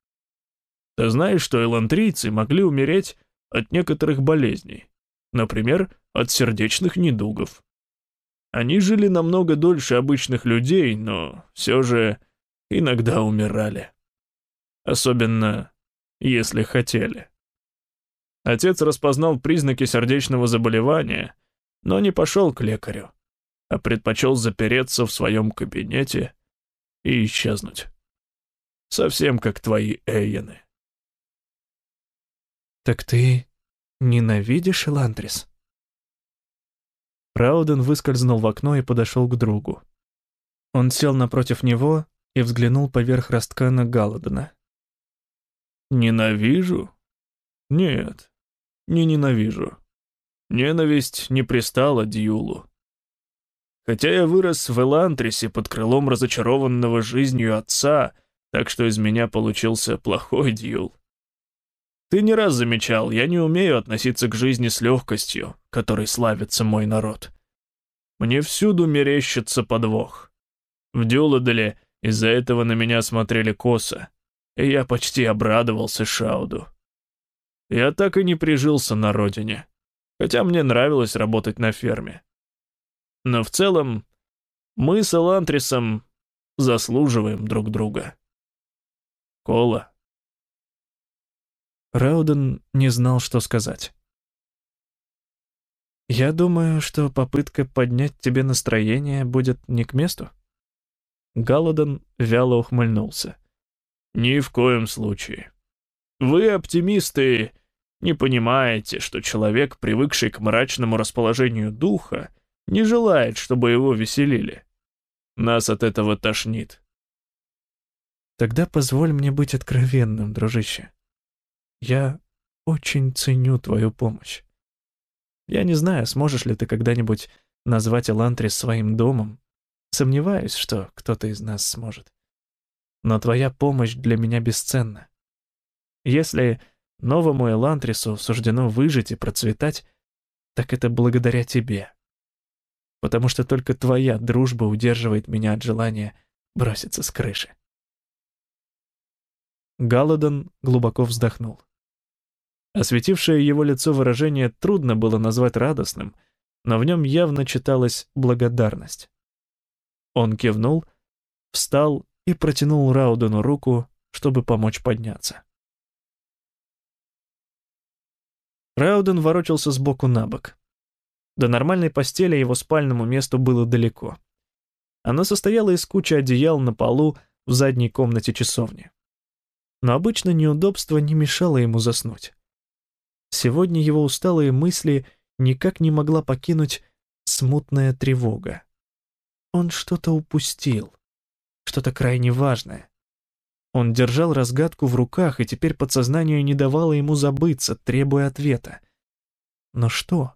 [SPEAKER 2] Ты знаешь, что элантрийцы могли умереть от некоторых болезней, например, от сердечных недугов. Они жили намного дольше обычных людей, но все же иногда умирали. Особенно если хотели. Отец распознал признаки сердечного заболевания, но не пошел к лекарю, а предпочел запереться в своем кабинете и исчезнуть. Совсем как твои Эйены.
[SPEAKER 1] «Так ты ненавидишь Эландрис?» Рауден выскользнул в окно и подошел к другу. Он сел напротив него и взглянул поверх ростка на Галадена.
[SPEAKER 2] Ненавижу? Нет, не ненавижу. Ненависть не пристала Дьюлу. Хотя я вырос в Элантрисе под крылом разочарованного жизнью отца, так что из меня получился плохой дьюл. Ты не раз замечал, я не умею относиться к жизни с легкостью, которой славится мой народ. Мне всюду мерещится подвох. В Дюладеле из-за этого на меня смотрели косо, и я почти обрадовался Шауду. Я так и не прижился на родине, хотя мне нравилось работать на ферме. Но в целом мы с Элантрисом заслуживаем друг друга. Кола.
[SPEAKER 1] Рауден не знал, что сказать. «Я думаю, что попытка поднять тебе настроение будет не к месту?» Галадон вяло ухмыльнулся.
[SPEAKER 2] «Ни в коем случае. Вы, оптимисты, не понимаете, что человек, привыкший к мрачному расположению духа, не желает, чтобы его веселили. Нас от этого тошнит».
[SPEAKER 1] «Тогда позволь мне быть откровенным, дружище. Я очень ценю твою помощь. Я не знаю, сможешь ли ты когда-нибудь назвать Элантрис своим домом. Сомневаюсь, что кто-то из нас сможет. Но твоя помощь для меня бесценна. Если новому Элантрису суждено выжить и процветать, так это благодаря тебе. Потому что только твоя дружба удерживает меня от желания броситься с крыши. Галадон глубоко вздохнул. Осветившее его лицо выражение трудно было назвать радостным, но в нем явно читалась благодарность. Он кивнул, встал и протянул Раудену руку, чтобы помочь подняться. Рауден ворочался сбоку на бок. До нормальной постели его спальному месту было далеко. Оно состояло из кучи одеял на полу в задней комнате часовни. Но обычно неудобство не мешало ему заснуть. Сегодня его усталые мысли никак не могла покинуть смутная тревога. Он что-то упустил, что-то крайне важное. Он держал разгадку в руках, и теперь подсознание не давало ему забыться, требуя ответа. Но что?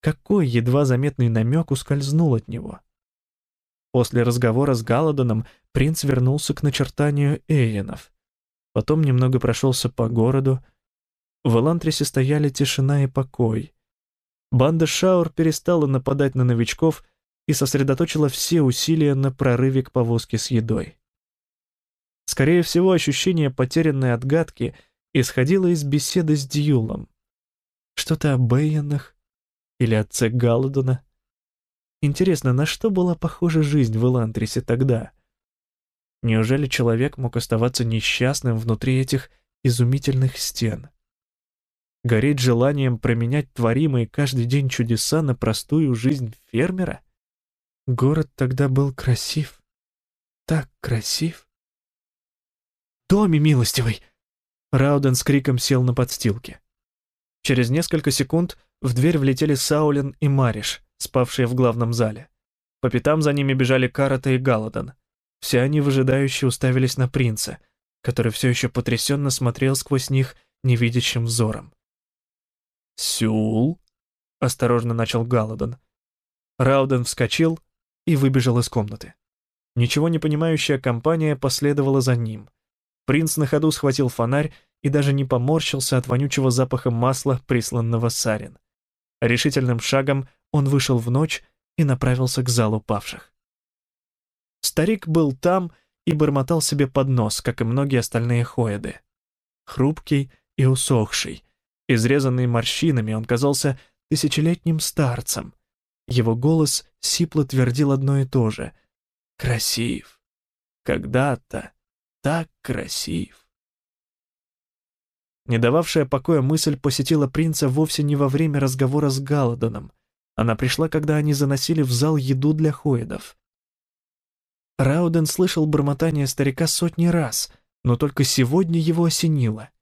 [SPEAKER 1] Какой едва заметный намек ускользнул от него? После разговора с Галадоном принц вернулся к начертанию Эйенов. Потом немного прошелся по городу, в Элантрисе стояли тишина и покой. Банда Шаур перестала нападать на новичков и сосредоточила все усилия на прорыве к повозке с едой. Скорее всего, ощущение потерянной отгадки исходило из беседы с Дьюлом. Что-то о Бейенах или отце Галладона. Интересно, на что была похожа жизнь в Элантрисе тогда? Неужели человек мог оставаться несчастным внутри этих изумительных стен? гореть желанием променять творимые каждый день чудеса на простую жизнь фермера? Город тогда был красив. Так красив. «Томи, милостивый!» Рауден с криком сел на подстилке. Через несколько секунд в дверь влетели Саулин и Мариш, спавшие в главном зале. По пятам за ними бежали Карата и Галадон. Все они выжидающе уставились на принца, который все еще потрясенно смотрел сквозь них невидящим взором.
[SPEAKER 2] «Сюл?» — осторожно начал Галадон.
[SPEAKER 1] Рауден вскочил и выбежал из комнаты. Ничего не понимающая компания последовала за ним. Принц на ходу схватил фонарь и даже не поморщился от вонючего запаха масла, присланного Сарин. Решительным шагом он вышел в ночь и направился к залу павших. Старик был там и бормотал себе под нос, как и многие остальные хоеды. Хрупкий и усохший, Изрезанный морщинами, он казался тысячелетним старцем. Его голос сипло твердил одно и то же. «Красив! Когда-то так красив!» Не дававшая покоя мысль посетила принца вовсе не во время разговора с Галадоном. Она пришла, когда они заносили в зал еду для хоидов. Рауден слышал бормотание старика сотни раз, но только сегодня его осенило —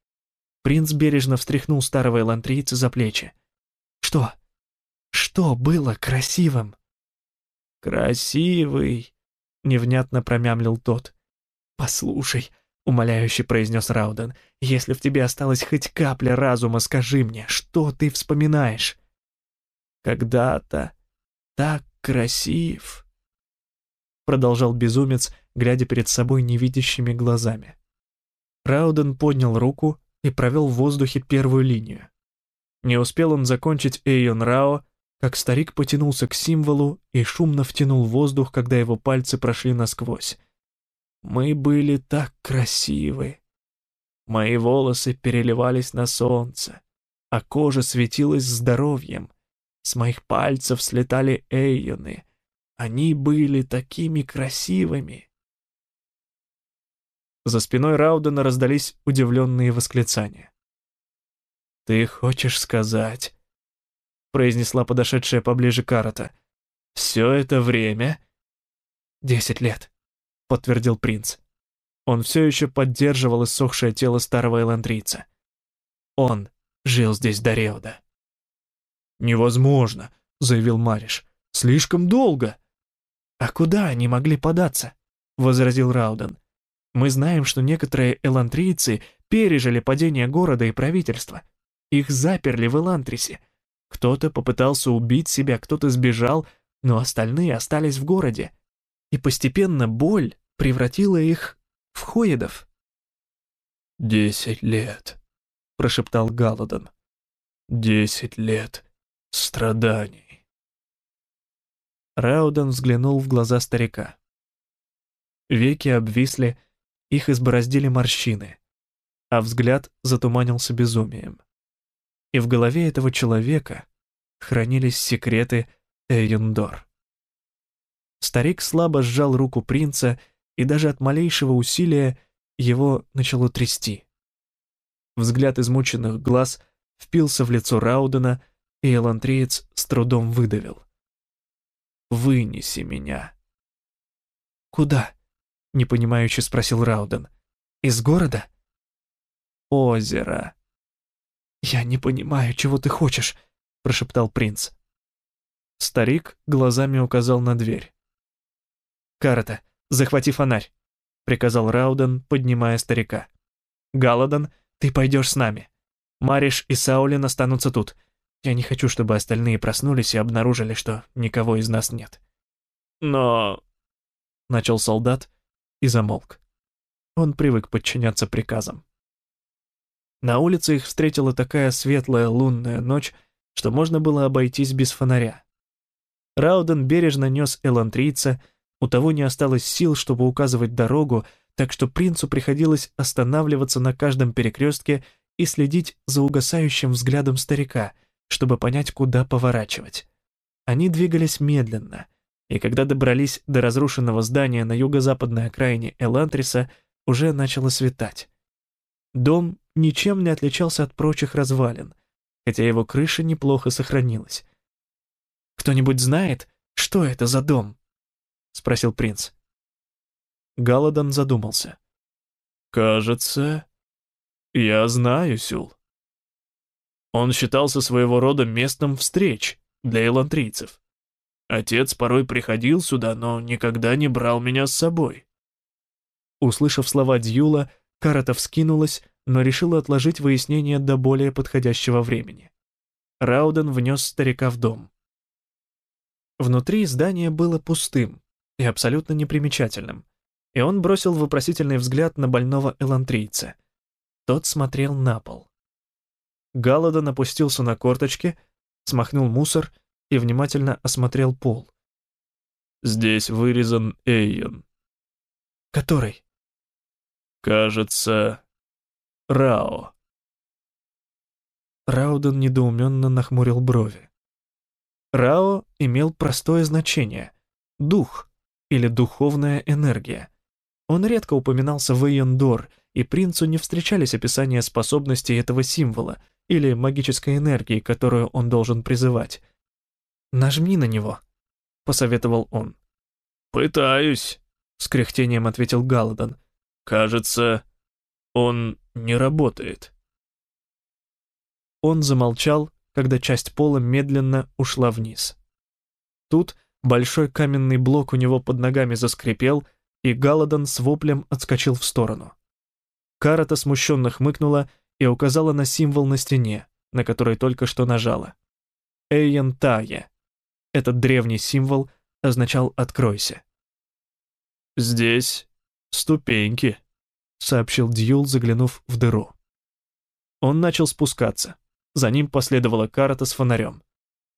[SPEAKER 1] Принц бережно встряхнул старого элантрийца за плечи. «Что? Что было красивым?» «Красивый», — невнятно промямлил тот. «Послушай», — умоляюще произнес Рауден, «если в тебе осталась хоть капля разума, скажи мне, что ты вспоминаешь?» «Когда-то так красив!» Продолжал безумец, глядя перед собой невидящими глазами. Рауден поднял руку и провел в воздухе первую линию. Не успел он закончить Эйон Рао, как старик потянулся к символу и шумно втянул воздух, когда его пальцы прошли насквозь. «Мы были так красивы!» Мои волосы переливались на солнце, а кожа светилась здоровьем. С моих пальцев слетали эйоны. Они были такими красивыми. За спиной Раудена раздались удивленные восклицания. «Ты хочешь сказать?» — произнесла подошедшая поближе Карата. «Все это время?» «Десять лет», — подтвердил принц. Он все еще поддерживал иссохшее тело старого эландрийца. Он жил здесь до Реуда.
[SPEAKER 2] «Невозможно», — заявил Мариш. «Слишком долго».
[SPEAKER 1] «А куда они могли податься?» — возразил Рауден. «Мы знаем, что некоторые элантрийцы пережили падение города и правительства. Их заперли в Элантрисе. Кто-то попытался убить себя, кто-то сбежал, но остальные остались в городе. И постепенно боль превратила их в хоидов.
[SPEAKER 2] «Десять лет», — прошептал Галадон. «Десять лет страданий».
[SPEAKER 1] Рауден взглянул в глаза старика. Веки обвисли, их избороздили морщины, а взгляд затуманился безумием. И в голове этого человека хранились секреты Эйендор. Старик слабо сжал руку принца и даже от малейшего усилия его начало трясти. Взгляд измученных глаз впился в лицо Раудена, и элантриец с трудом выдавил. «Вынеси меня». «Куда?» — непонимающе спросил Рауден. «Из города?» «Озеро». «Я не понимаю, чего ты хочешь», — прошептал принц. Старик глазами указал на дверь. «Карата, захвати фонарь», — приказал Рауден, поднимая старика. «Галадан, ты пойдешь с нами. Мариш и Саулин останутся тут. Я не хочу, чтобы остальные проснулись и обнаружили, что никого из нас нет». «Но...» — начал солдат и замолк. Он привык подчиняться приказам. На улице их встретила такая светлая лунная ночь, что можно было обойтись без фонаря. Рауден бережно нес элантрийца, у того не осталось сил, чтобы указывать дорогу, так что принцу приходилось останавливаться на каждом перекрестке и следить за угасающим взглядом старика, чтобы понять, куда поворачивать. Они двигались медленно, и когда добрались до разрушенного здания на юго-западной окраине Элантриса, уже начало светать. Дом ничем не отличался от прочих развалин, хотя его крыша неплохо сохранилась. «Кто-нибудь знает, что это за дом?» — спросил принц. Галадон задумался.
[SPEAKER 2] «Кажется, я знаю Сюл. Он считался своего рода местом встреч для элантрийцев. Отец порой приходил сюда, но никогда не брал меня с собой».
[SPEAKER 1] Услышав слова Дьюла, Карата вскинулась, но решила отложить выяснение до более подходящего времени. Рауден внес старика в дом. Внутри здание было пустым, и абсолютно непримечательным, и он бросил вопросительный взгляд на больного элантрийца. Тот смотрел на пол. Галадон опустился на корточки, смахнул мусор и внимательно осмотрел пол.
[SPEAKER 2] «Здесь вырезан Эйон».
[SPEAKER 1] «Который?»
[SPEAKER 2] «Кажется, Рао».
[SPEAKER 1] Рауден недоуменно нахмурил брови. Рао имел простое значение — дух — или духовная энергия. Он редко упоминался в Эйендор, и принцу не встречались описания способностей этого символа или магической энергии, которую он должен призывать. «Нажми на него», — посоветовал он.
[SPEAKER 2] «Пытаюсь», — с кряхтением ответил Галадон. «Кажется, он не работает».
[SPEAKER 1] Он замолчал, когда часть пола медленно ушла вниз. Тут Большой каменный блок у него под ногами заскрипел, и Галадон с воплем отскочил в сторону. Карата смущенно хмыкнула и указала на символ на стене, на который только что нажала. Эйен Тае. Этот древний символ означал «откройся».
[SPEAKER 2] «Здесь ступеньки», — сообщил Дьюл, заглянув в дыру.
[SPEAKER 1] Он начал спускаться. За ним последовала карта с фонарем.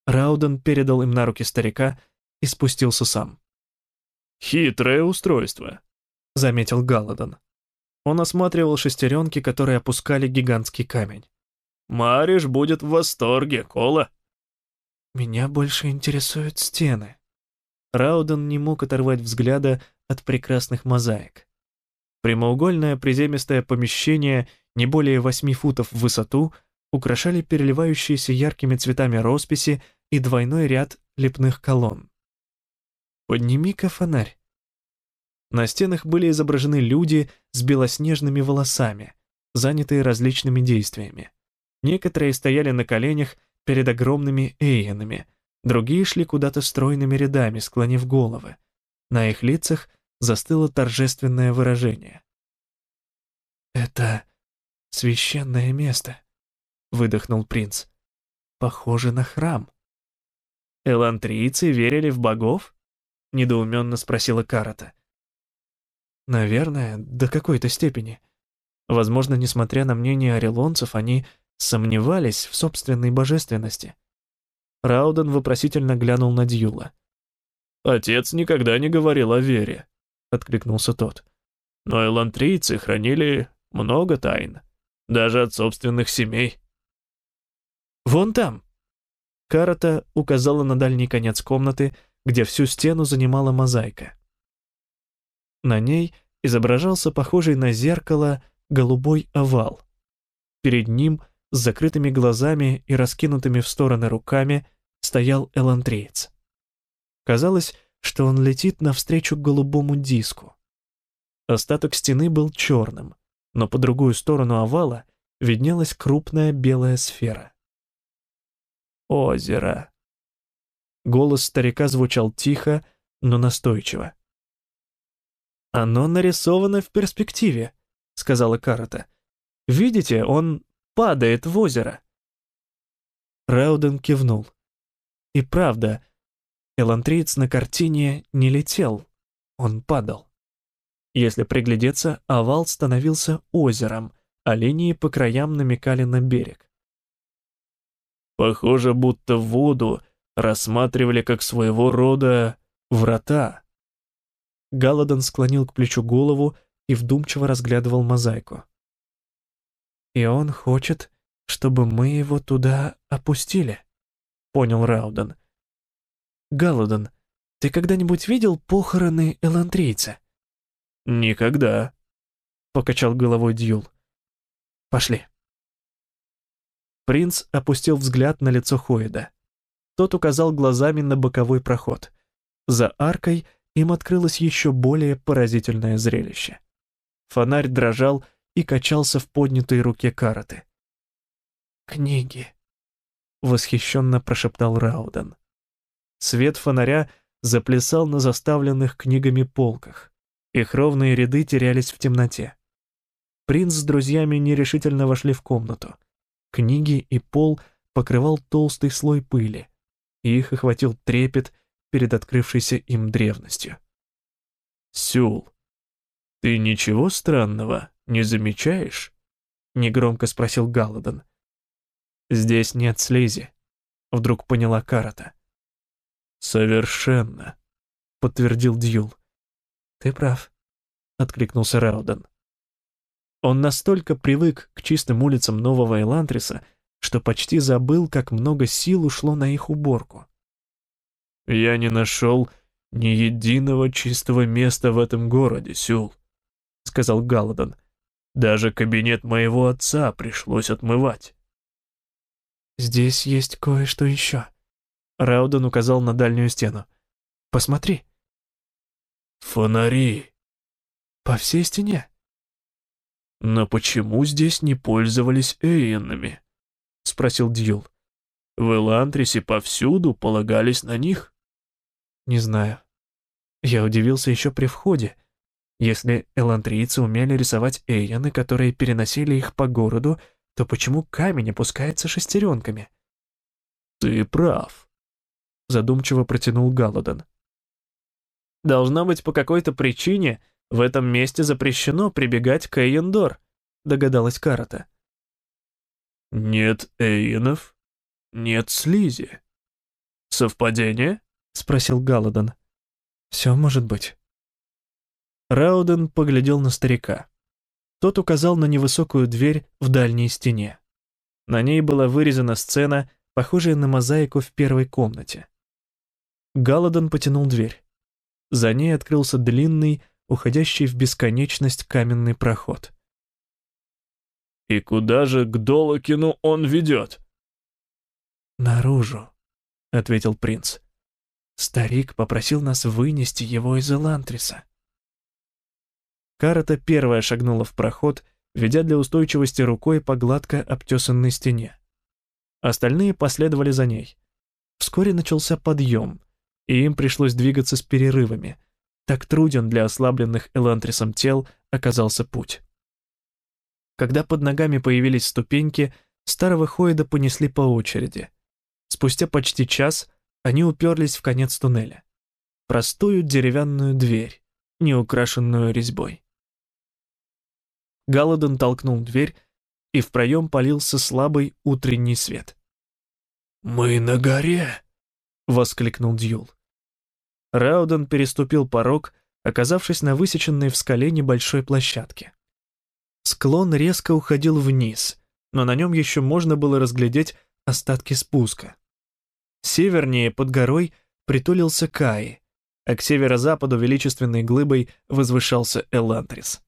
[SPEAKER 1] Рауден передал им на руки старика и спустился сам.
[SPEAKER 2] «Хитрое устройство», — заметил Галладон.
[SPEAKER 1] Он осматривал шестеренки, которые опускали гигантский камень.
[SPEAKER 2] «Мариш будет в восторге, Кола».
[SPEAKER 1] «Меня больше интересуют стены». Рауден не мог оторвать взгляда от прекрасных мозаик. Прямоугольное приземистое помещение, не более восьми футов в высоту, украшали переливающиеся яркими цветами росписи и двойной ряд лепных колонн. «Подними-ка фонарь». На стенах были изображены люди с белоснежными волосами, занятые различными действиями. Некоторые стояли на коленях перед огромными эйенами, другие шли куда-то стройными рядами, склонив головы. На их лицах застыло торжественное выражение. «Это священное место», — выдохнул принц. «Похоже на храм». «Элантрийцы верили в богов?» — недоуменно спросила Карата. Наверное, до какой-то степени. Возможно, несмотря на мнение орелонцев, они сомневались в собственной божественности. Рауден вопросительно глянул на Дьюла.
[SPEAKER 2] «Отец никогда не говорил о вере», — откликнулся тот. «Но элантрийцы хранили много тайн, даже от собственных семей».
[SPEAKER 1] «Вон там!» Карата указала на дальний конец комнаты, где всю стену занимала мозаика. На ней изображался похожий на зеркало голубой овал. Перед ним, с закрытыми глазами и раскинутыми в стороны руками, стоял элантриец. Казалось, что он летит навстречу голубому диску. Остаток стены был черным, но по другую сторону овала виднелась крупная белая сфера. «Озеро». Голос старика звучал тихо, но настойчиво. «Оно нарисовано в перспективе», — сказала Карата. «Видите, он падает в озеро». Рауден кивнул. И правда, элантриец на картине не летел, он падал. Если приглядеться, овал становился озером, а линии по краям намекали на берег.
[SPEAKER 2] «Похоже, будто воду рассматривали как своего рода врата»,
[SPEAKER 1] Галадон склонил к плечу голову и вдумчиво разглядывал мозаику. «И он хочет, чтобы мы его туда опустили», — понял Рауден. «Галадон, ты когда-нибудь видел похороны элантрийца?»
[SPEAKER 2] «Никогда», — покачал головой Дьюл.
[SPEAKER 1] «Пошли». Принц опустил взгляд на лицо Хоида. Тот указал глазами на боковой проход. За аркой — им открылось еще более поразительное зрелище. Фонарь дрожал и качался в поднятой руке карты. «Книги», — восхищенно прошептал Рауден. Свет фонаря заплясал на заставленных книгами полках. Их ровные ряды терялись в темноте. Принц с друзьями нерешительно вошли в комнату. Книги и пол покрывал толстый слой пыли, и их охватил трепет перед открывшейся им древностью.
[SPEAKER 2] «Сюл, ты ничего странного не замечаешь?»
[SPEAKER 1] — негромко спросил Галадон. «Здесь нет слизи», — вдруг поняла Карата.
[SPEAKER 2] «Совершенно», — подтвердил Дьюл.
[SPEAKER 1] «Ты прав», — откликнулся Рауден. Он настолько привык к чистым улицам Нового Элантриса, что почти забыл, как много сил ушло на их уборку.
[SPEAKER 2] Я не нашел ни единого чистого места в этом городе, Сюл, — сказал Галадон. Даже кабинет моего отца пришлось отмывать.
[SPEAKER 1] «Здесь есть кое-что еще», — Рауден указал на дальнюю стену. «Посмотри».
[SPEAKER 2] «Фонари».
[SPEAKER 1] «По всей стене».
[SPEAKER 2] «Но почему здесь не пользовались Эйенами?» — спросил Дьюл. «В Элантрисе повсюду полагались на них».
[SPEAKER 1] Не знаю. Я удивился еще при входе. Если элантрийцы умели рисовать эйоны, которые переносили их по городу, то почему камень опускается шестеренками?
[SPEAKER 2] Ты прав.
[SPEAKER 1] задумчиво протянул Галадон. «Должно быть, по какой-то причине в этом месте запрещено прибегать к Эйендор», догадалась Карата.
[SPEAKER 2] «Нет Эйенов, нет слизи. Совпадение?» — спросил Галадон.
[SPEAKER 1] «Все может быть». Рауден поглядел на старика. Тот указал на невысокую дверь в дальней стене. На ней была вырезана сцена, похожая на мозаику в первой комнате. Галадон потянул дверь. За ней открылся длинный, уходящий в бесконечность каменный проход.
[SPEAKER 2] «И куда же к Долокину он ведет?»
[SPEAKER 1] «Наружу», — ответил принц. Старик попросил нас вынести его из Элантриса. Карата первая шагнула в проход, ведя для устойчивости рукой по гладко обтесанной стене. Остальные последовали за ней. Вскоре начался подъем, и им пришлось двигаться с перерывами. Так труден для ослабленных Элантрисом тел оказался путь. Когда под ногами появились ступеньки, старого Хойда понесли по очереди. Спустя почти час они уперлись в конец туннеля. Простую деревянную дверь, не украшенную резьбой. Галадон толкнул дверь, и в проем полился слабый утренний свет.
[SPEAKER 2] «Мы на горе!» — воскликнул Дьюл.
[SPEAKER 1] Рауден переступил порог, оказавшись на высеченной в скале небольшой площадке. Склон резко уходил вниз, но на нем еще можно было разглядеть остатки спуска. Севернее, под горой, притулился Каи, а к северо-западу величественной глыбой возвышался Элантрис.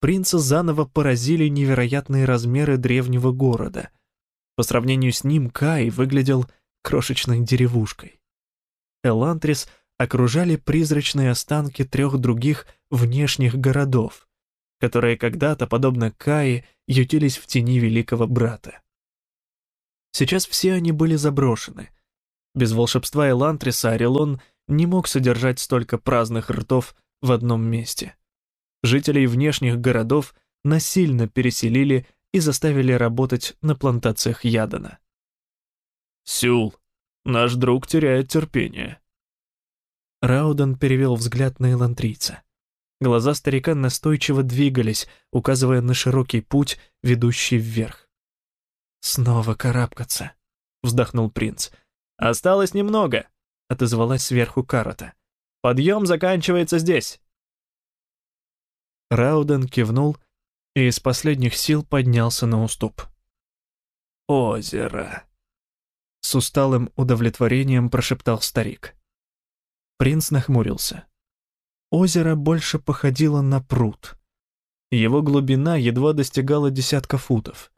[SPEAKER 1] Принца заново поразили невероятные размеры древнего города. По сравнению с ним Каи выглядел крошечной деревушкой. Элантрис окружали призрачные останки трех других внешних городов, которые когда-то, подобно Каи, ютились в тени великого брата. Сейчас все они были заброшены. Без волшебства Элантриса Орелон не мог содержать столько праздных ртов в одном месте. Жителей внешних городов насильно переселили и заставили работать на плантациях Ядана.
[SPEAKER 2] «Сюл, наш друг теряет терпение».
[SPEAKER 1] Рауден перевел взгляд на элантрийца. Глаза старика настойчиво двигались, указывая на широкий путь, ведущий вверх. «Снова карабкаться», — вздохнул принц. «Осталось немного», — отозвалась сверху Карата. «Подъем заканчивается здесь». Рауден кивнул и из последних сил поднялся на уступ.
[SPEAKER 2] «Озеро», —
[SPEAKER 1] с усталым удовлетворением прошептал старик. Принц нахмурился. Озеро больше походило на пруд. Его глубина едва достигала десятка футов.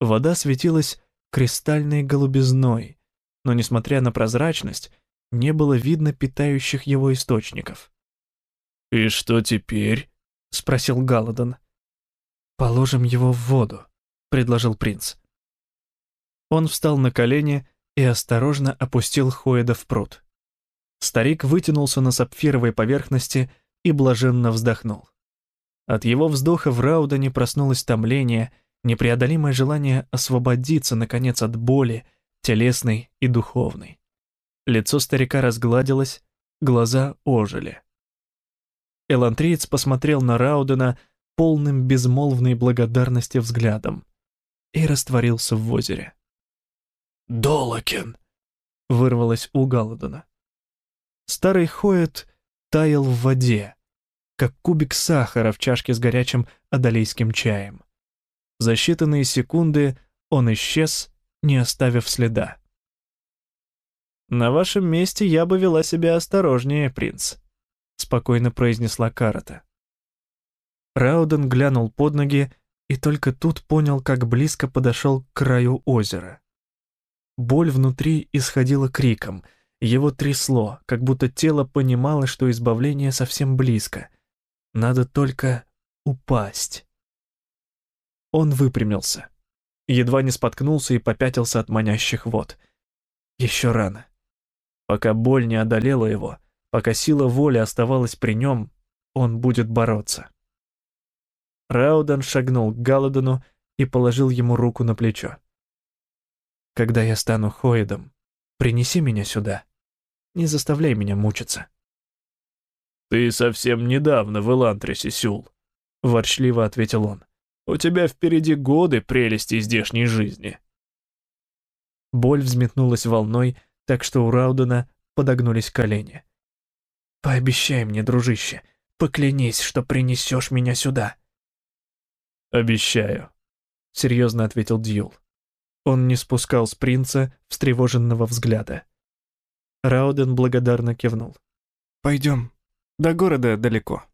[SPEAKER 1] Вода светилась кристальной голубизной, но, несмотря на прозрачность, не было видно питающих его источников.
[SPEAKER 2] «И что теперь?» — спросил Галадон.
[SPEAKER 1] «Положим его в воду», — предложил принц. Он встал на колени и осторожно опустил Хоэда в пруд. Старик вытянулся на сапфировой поверхности и блаженно вздохнул. От его вздоха в Раудане проснулось томление — непреодолимое желание освободиться, наконец, от боли, телесной и духовной. Лицо старика разгладилось, глаза ожили. Элантриец посмотрел на Раудена полным безмолвной благодарности взглядом и растворился в озере.
[SPEAKER 2] «Долокин!»
[SPEAKER 1] — вырвалось у Галадона. Старый Хоет таял в воде, как кубик сахара в чашке с горячим адалейским чаем. За считанные секунды он исчез, не оставив следа. «На вашем месте я бы вела себя осторожнее, принц», — спокойно произнесла Карата. Рауден глянул под ноги и только тут понял, как близко подошел к краю озера. Боль внутри исходила криком, его трясло, как будто тело понимало, что избавление совсем близко. Надо только упасть. Он выпрямился. Едва не споткнулся и попятился от манящих вод. Еще рано. Пока боль не одолела его, пока сила воли оставалась при нем, он будет бороться. Рауден шагнул к Галадону и положил ему руку на плечо. «Когда я стану Хоидом, Принеси меня сюда. Не заставляй меня мучиться».
[SPEAKER 2] «Ты совсем недавно в Элантрисе, Сюл», — ворчливо ответил он. «У тебя впереди годы прелести здешней жизни».
[SPEAKER 1] Боль взметнулась волной, так что у Раудена подогнулись колени. «Пообещай мне, дружище, поклянись, что принесешь меня сюда».
[SPEAKER 2] «Обещаю», — серьезно ответил Дьюл.
[SPEAKER 1] Он не спускал с принца встревоженного взгляда. Рауден благодарно кивнул. «Пойдем. До города далеко».